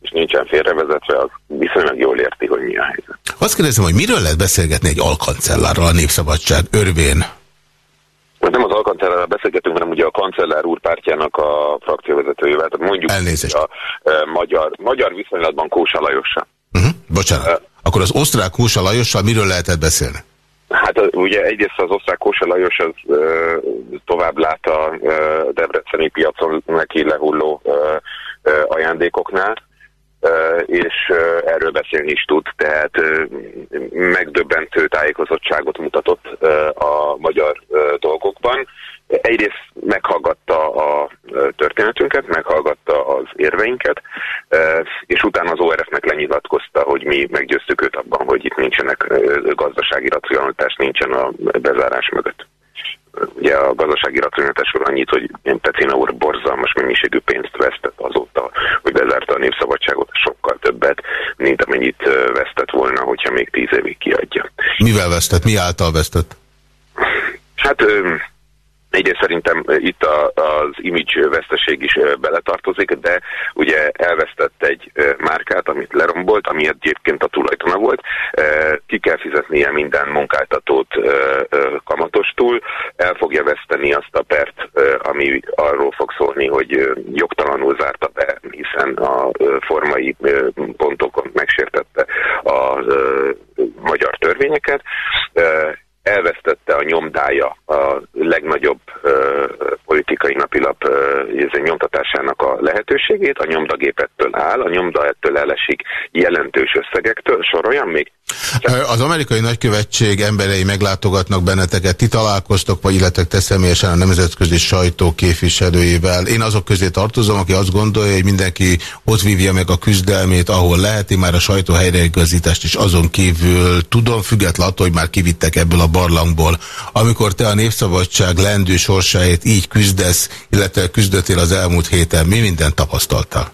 és nincsen félrevezetve, az viszonylag jól érti, hogy mi a helyzet. Azt kérdezem, hogy miről lehet beszélgetni egy alkancellárral a Népszabadság örvén? Most nem az alkancellárral beszélgetünk, hanem ugye a kancellár úr pártjának a frakcióvezetőjével, tehát mondjuk Elnézést. a, a magyar, magyar viszonylatban Kósa Lajossal. Uh mhm, -huh. Bocsánat. Uh, akkor az osztrák Kósa Lajossal miről lehetett beszélni? Hát ugye egyrészt az osztrák Kósa Lajos az ö, tovább lát a ö, debreceni piacon neki lehulló ö, ö, ajándékoknál, és erről beszélni is tud, tehát megdöbbentő tájékozottságot mutatott a magyar dolgokban egyrészt meghallgatta a történetünket, meghallgatta az érveinket, és utána az ORF-nek lenyilatkozta, hogy mi meggyőztük őt abban, hogy itt nincsenek gazdasági racionalitás, nincsen a bezárás mögött. Ugye a gazdasági racionalitásról annyit, hogy Pecina úr borzalmas mennyiségű pénzt vesztett azóta, hogy bezárta a népszabadságot, sokkal többet, mint amennyit vesztett volna, hogyha még tíz évig kiadja. Mivel vesztett? Mi által vesztett? Hát Egyrészt szerintem itt a, az image veszteség is beletartozik, de ugye elvesztett egy márkát, amit lerombolt, ami egyébként a tulajdona volt. Ki kell fizetnie minden munkáltatót kamatostul, el fogja veszteni azt a pert, ami arról fog szólni, hogy jogtalanul zárta be, hiszen a formai pontokon megsértette a magyar törvényeket elvesztette a nyomdája a legnagyobb ö, politikai napilap ö, nyomtatásának a lehetőségét, a nyomdagépettől áll, a nyomda ettől elesik jelentős összegektől, soroljam még? Az amerikai nagykövetség emberei meglátogatnak benneteket, ti találkoztok, vagy illetve te személyesen a nemzetközi sajtó képviselőivel. Én azok közé tartozom, aki azt gondolja, hogy mindenki ott vívja meg a küzdelmét, ahol lehet. Én már a sajtó helyreigazítást is azon kívül tudom, független attól, hogy már kivittek ebből a barlangból. Amikor te a népszabadság lendő sorsáért így küzdesz, illetve küzdöttél az elmúlt héten, mi mindent tapasztaltál?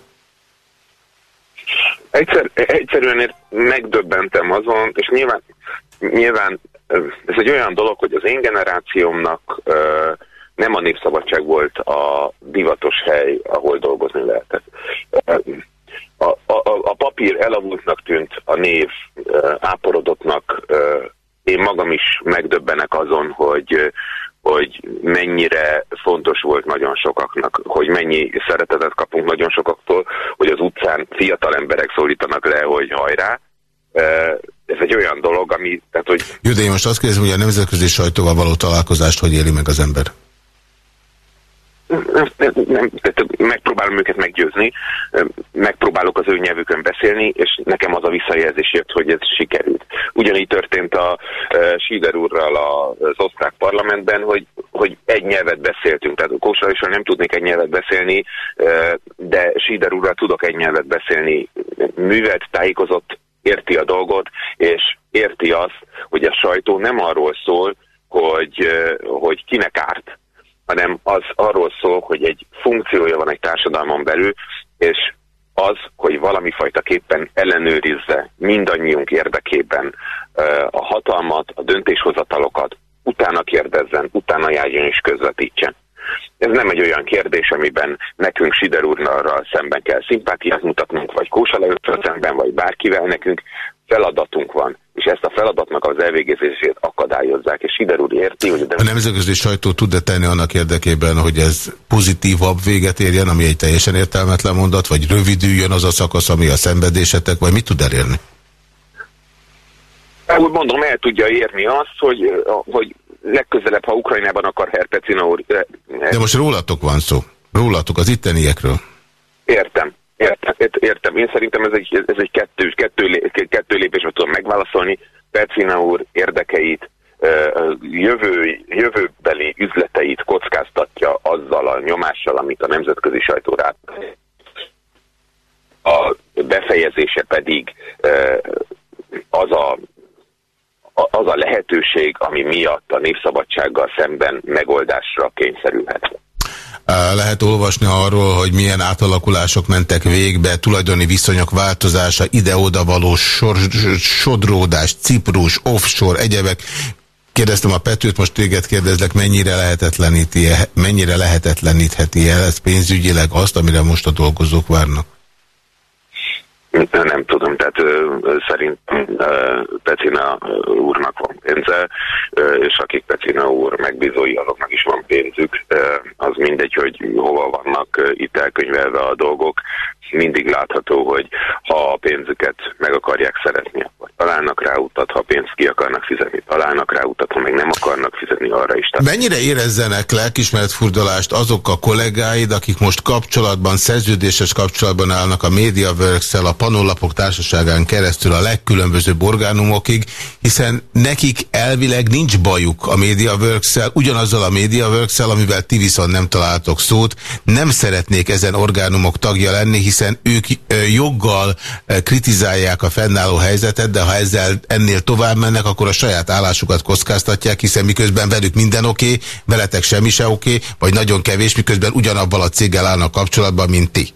Egyszer, egyszerűen megdöbbentem azon, és nyilván, nyilván ez egy olyan dolog, hogy az én generációmnak nem a népszabadság volt a divatos hely, ahol dolgozni lehetett. A, a, a papír elavultnak tűnt, a név áporodottnak, én magam is megdöbbenek azon, hogy, hogy mennyire fontos volt nagyon sokaknak, hogy mennyi szeretetet kapunk nagyon sokaktól, hogy az utcán fiatal emberek szólítanak le, hogy hajrá. Ez egy olyan dolog, ami... Tehát, hogy... Jó, de én most azt kérdezem, hogy a nemzetközi sajtóval való találkozást hogy éli meg az ember? Nem, megpróbálom őket meggyőzni, megpróbálok az ő nyelvükön beszélni, és nekem az a visszajelzés jött, hogy ez sikerült. Ugyanígy történt a uh, Síder úrral az osztrák parlamentben, hogy, hogy egy nyelvet beszéltünk, tehát Kósra nem tudnék egy nyelvet beszélni, uh, de Síder úrral tudok egy nyelvet beszélni, művelt, tájékozott, érti a dolgot, és érti azt, hogy a sajtó nem arról szól, hogy, uh, hogy kinek árt, hanem az arról szól, hogy egy funkciója van egy társadalmon belül, és az, hogy valami fajta képpen ellenőrizze mindannyiunk érdekében a hatalmat, a döntéshozatalokat, utána kérdezzen, utána járjon és közvetítsen. Ez nem egy olyan kérdés, amiben nekünk Sider úrnalral szemben kell szimpátiát mutatnunk, vagy Kósa szemben, vagy bárkivel nekünk feladatunk van és ezt a feladatnak az elvégzését akadályozzák, és Sider érti, hogy... A nemzetközi sajtó tud-e tenni annak érdekében, hogy ez pozitívabb véget érjen, ami egy teljesen értelmetlen mondat, vagy rövidüljön az a szakasz, ami a szenvedésetek, vagy mit tud elérni? Úgy mondom, el tudja érni azt, hogy, hogy legközelebb, ha Ukrajnában akar Herpecina úr... De most rólatok van szó. Rólatok, az itteniekről. Értem. Értem, értem. Én szerintem ez egy, ez egy kettő, kettő, kettő lépésben tudom megválaszolni. Percina úr érdekeit, jövő, jövőbeli üzleteit kockáztatja azzal a nyomással, amit a nemzetközi sajtó rá. A befejezése pedig az a, az a lehetőség, ami miatt a népszabadsággal szemben megoldásra kényszerülhet. Lehet olvasni arról, hogy milyen átalakulások mentek végbe, tulajdoni viszonyok változása, ide-oda való sor, sodródás, Ciprus, offshore, egyebek. Kérdeztem a Petőt, most téged kérdezlek, mennyire lehetetleníti, mennyire lehetetlenítheti el ez pénzügyileg azt, amire most a dolgozók várnak? Nem tudom, tehát ö, szerint ö, Pecina úrnak van pénze, ö, és akik Pecina úr megbízói, azoknak is van pénzük. Ö, az mindegy, hogy hova vannak itt elkönyvelve a dolgok. Mindig látható, hogy ha a pénzüket meg akarják szeretni, akkor találnak rá utat, ha pénzt ki akarnak fizetni, találnak rá utat, ha meg nem akarnak fizetni arra is. Tehát... Mennyire érezzenek lelkismeretfurdalást azok a kollégáid, akik most kapcsolatban, szerződéses kapcsolatban állnak a MediaWorks-el, a Panolapok Társaságán keresztül a legkülönbözőbb orgánumokig, hiszen nekik elvileg nincs bajuk a MediaWorks-el, ugyanazzal a MediaWorks-el, amivel ti viszont nem találtok szót, nem szeretnék ezen orgánumok tagja lenni, hiszen ők joggal kritizálják a fennálló helyzetet, de ha ezzel ennél tovább mennek, akkor a saját állásukat kockáztatják, hiszen miközben velük minden oké, okay, veletek semmi se oké, okay, vagy nagyon kevés, miközben ugyanabban a céggel állnak kapcsolatban, mint ti.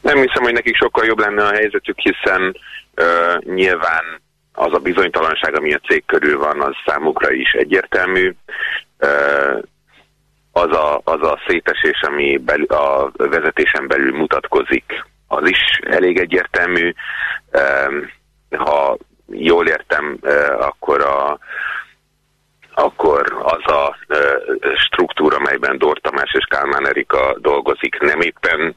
Nem hiszem, hogy nekik sokkal jobb lenne a helyzetük, hiszen uh, nyilván az a bizonytalanság, ami a cég körül van, az számukra is egyértelmű. Uh, az a, az a szétesés, ami belül, a vezetésen belül mutatkozik, az is elég egyértelmű. Ha jól értem, akkor a akkor az a struktúra, melyben Dór Tamás és Kálmán Erika dolgozik, nem éppen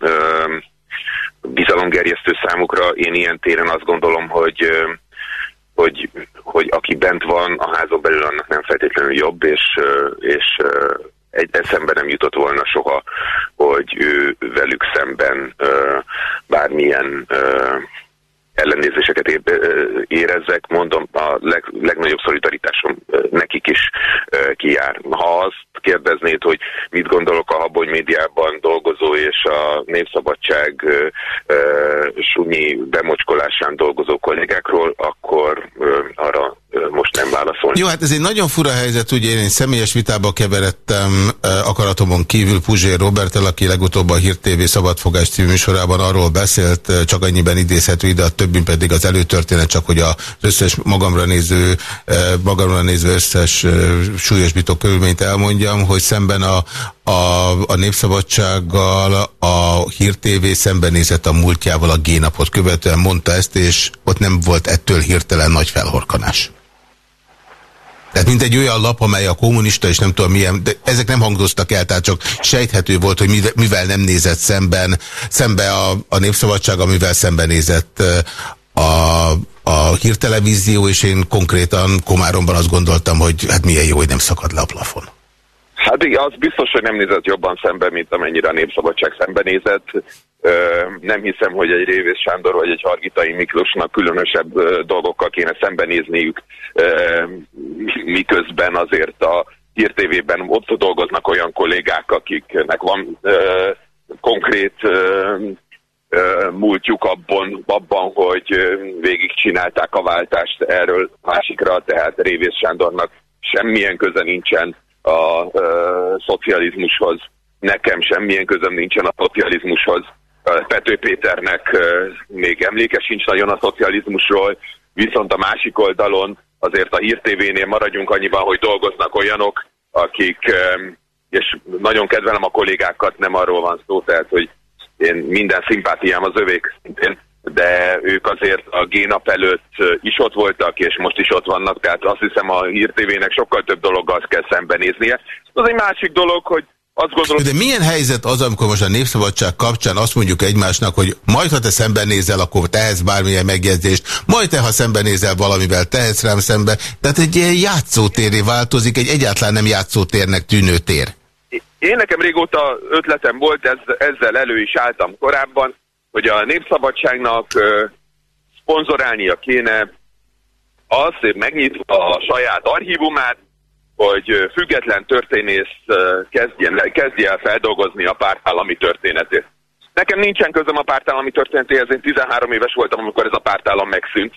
bizalomgerjesztő számukra. Én ilyen téren azt gondolom, hogy hogy, hogy aki bent van a házon belül, annak nem feltétlenül jobb, és, és egy eszembe nem jutott volna soha, hogy ő velük szemben bármilyen ellenézéseket érezzek, mondom, a leg, legnagyobb szolidaritásom nekik is kijár. Ha azt kérdeznéd, hogy mit gondolok a Habony médiában dolgozó és a Népszabadság sunyi bemocskolásán dolgozó kollégákról, akkor arra most nem válaszolni. Jó, hát ez egy nagyon fura helyzet, ugye én személyes vitába keveredtem akaratomon kívül Puzsér Robertel, aki legutóbb a Hír TV Szabadfogás című műsorában arról beszélt, csak annyiben idézhető ide, a többünk pedig az előtörténet, csak hogy az összes magamra néző, magamra néző összes súlyosbító körülményt elmondjam, hogy szemben a, a, a Népszabadsággal a Hír TV szembenézett a múltjával a génapot követően mondta ezt, és ott nem volt ettől hirtelen nagy felhorkanás. Tehát mint egy olyan lap, amely a kommunista, és nem tudom milyen, de ezek nem hangoztak el, tehát csak sejthető volt, hogy mivel, nem nézett szemben, szembe a, a Népszabadság, amivel szembenézett a, a hírtelevízió, és én konkrétan Komáromban azt gondoltam, hogy hát milyen jó, hogy nem szakad le a plafon. Hát igen, az biztos, hogy nem nézett jobban szembe, mint amennyire a Népszabadság szembenézett. Nem hiszem, hogy egy Révész Sándor vagy egy Hargitai Miklósnak különösebb dolgokkal kéne szembenézniük, miközben azért a hírtévében ott dolgoznak olyan kollégák, akiknek van konkrét múltjuk abban, abban, hogy végigcsinálták a váltást erről másikra, tehát Révész Sándornak semmilyen köze nincsen a ö, szocializmushoz. Nekem semmilyen közöm nincsen a szocializmushoz. Pető Péternek ö, még emléke sincs nagyon a szocializmusról, viszont a másik oldalon azért a hírtévénél maradjunk annyiban, hogy dolgoznak olyanok, akik, ö, és nagyon kedvelem a kollégákat, nem arról van szó, tehát hogy én minden szimpátiám az övék szintén, de ők azért a génap előtt is ott voltak, és most is ott vannak, tehát azt hiszem a hírtévének sokkal több dologgal kell szembenéznie. Az egy másik dolog, hogy azt gondolom... De milyen helyzet az, amikor most a Népszabadság kapcsán azt mondjuk egymásnak, hogy majd, ha te szembenézel, akkor tehetsz bármilyen megjegyzést, majd te, ha szembenézel valamivel, tehetsz rám szembe. Tehát egy ilyen játszótéré változik, egy egyáltalán nem játszótérnek tűnő tér. Én nekem régóta ötletem volt, ez, ezzel elő is álltam korábban, hogy a Népszabadságnak szponzorálnia kéne azt, megnyitva a saját archívumát, hogy független történész kezdjen, kezdje el feldolgozni a pártállami történetét. Nekem nincsen közöm a pártállami történetéhez, én 13 éves voltam, amikor ez a pártállam megszűnt.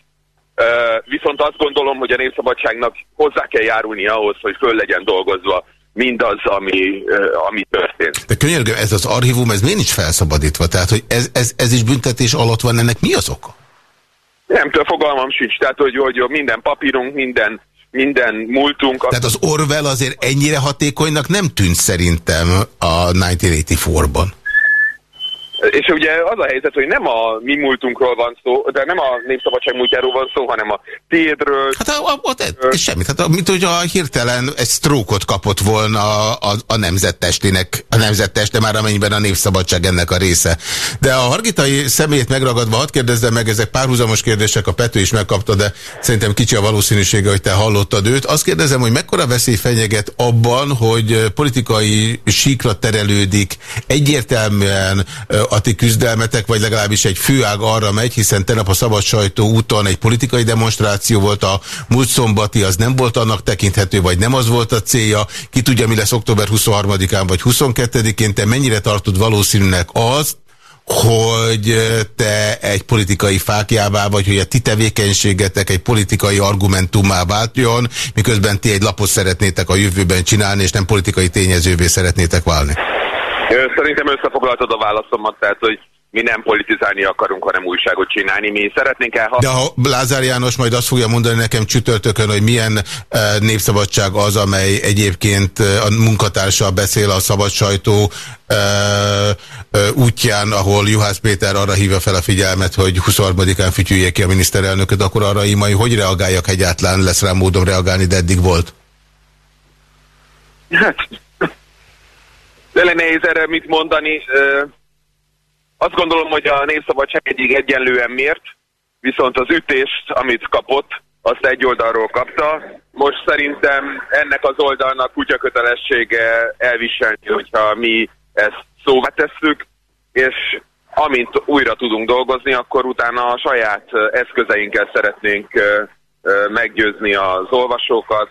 Viszont azt gondolom, hogy a népszabadságnak hozzá kell járulni ahhoz, hogy föl legyen dolgozva mindaz, ami, ami történt. De könyörgöm, ez az archívum, ez miért nincs felszabadítva? Tehát, hogy ez, ez, ez is büntetés alatt van, ennek mi az oka? Nem tudom, fogalmam sincs. Tehát, hogy, hogy minden papírunk, minden minden múltunk... Tehát az Orwell azért ennyire hatékonynak nem tűnt szerintem a 1984-ban. És ugye az a helyzet, hogy nem a mi múltunkról van szó, de nem a népszabadság múltjáról van szó, hanem a tiédről. Hát a, a, a, a, semmit, hát a, mint hogy a hirtelen egy sztrókot kapott volna a, a, a nemzettestének, a nemzetteste már amennyiben a népszabadság ennek a része. De a hargitai személyét megragadva, hadd kérdezzem meg, ezek párhuzamos kérdések, a Pető is megkapta, de szerintem kicsi a valószínűsége, hogy te hallottad őt. Azt kérdezem, hogy mekkora veszély fenyeget abban, hogy politikai síkra terelődik egyértelműen a ti küzdelmetek, vagy legalábbis egy főág arra megy, hiszen tegnap a szabad sajtó úton egy politikai demonstráció volt, a múlt szombati az nem volt annak tekinthető, vagy nem az volt a célja. Ki tudja, mi lesz október 23-án vagy 22-én, te mennyire tartod valószínűnek azt, hogy te egy politikai fákjává, vagy hogy a ti tevékenységetek egy politikai argumentumá váltjon, miközben ti egy lapot szeretnétek a jövőben csinálni, és nem politikai tényezővé szeretnétek válni. Szerintem összefoglaltad a válaszomat, tehát, hogy mi nem politizálni akarunk, hanem újságot csinálni. Mi szeretnénk el... De ha Lázár János majd azt fogja mondani nekem csütörtökön, hogy milyen uh, népszabadság az, amely egyébként a munkatársal beszél a szabad sajtó uh, uh, útján, ahol Juhász Péter arra hívja fel a figyelmet, hogy 23-án fütyülje ki a miniszterelnököt, akkor arra imai, hogy reagáljak egyáltalán, lesz rá módom reagálni, de eddig volt? Hát, de nehéz erre mit mondani. Azt gondolom, hogy a Népszabadság egyik egyenlően mért, viszont az ütést, amit kapott, azt egy oldalról kapta. Most szerintem ennek az oldalnak kutya kötelessége elviselni, hogyha mi ezt szóvá tesszük, és amint újra tudunk dolgozni, akkor utána a saját eszközeinkkel szeretnénk meggyőzni az olvasókat,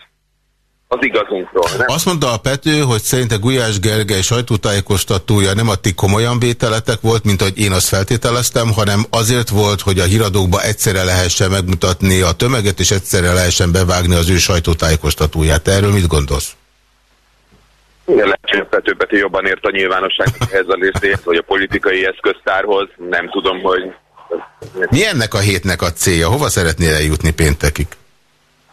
az igazunkról. Nem? Azt mondta a Pető, hogy szerinte Gulyás Gergely sajtótájékoztatója nem a ti komolyan vételetek volt, mint ahogy én azt feltételeztem, hanem azért volt, hogy a híradókba egyszerre lehessen megmutatni a tömeget, és egyszerre lehessen bevágni az ő sajtótájékoztatóját. Erről mit gondolsz? Igen, lehet, Pető Pető jobban ért a nyilvánosság ehhez a részét, vagy a politikai eszköztárhoz. Nem tudom, hogy... Mi ennek a hétnek a célja? Hova szeretnél eljutni péntekig?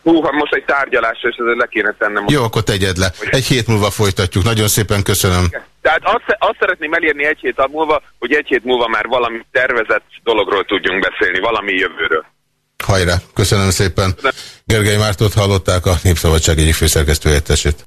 Hú, ha most egy tárgyalásra, és ezzel le kéne tennem. Jó, akkor tegyed le. Egy hét múlva folytatjuk. Nagyon szépen köszönöm. Tehát azt, azt szeretném elérni egy hét múlva, hogy egy hét múlva már valami tervezett dologról tudjunk beszélni, valami jövőről. Hajrá, köszönöm szépen. Gergely Mártót hallották a Népszabadság egyik főszerkesztő helyettesét.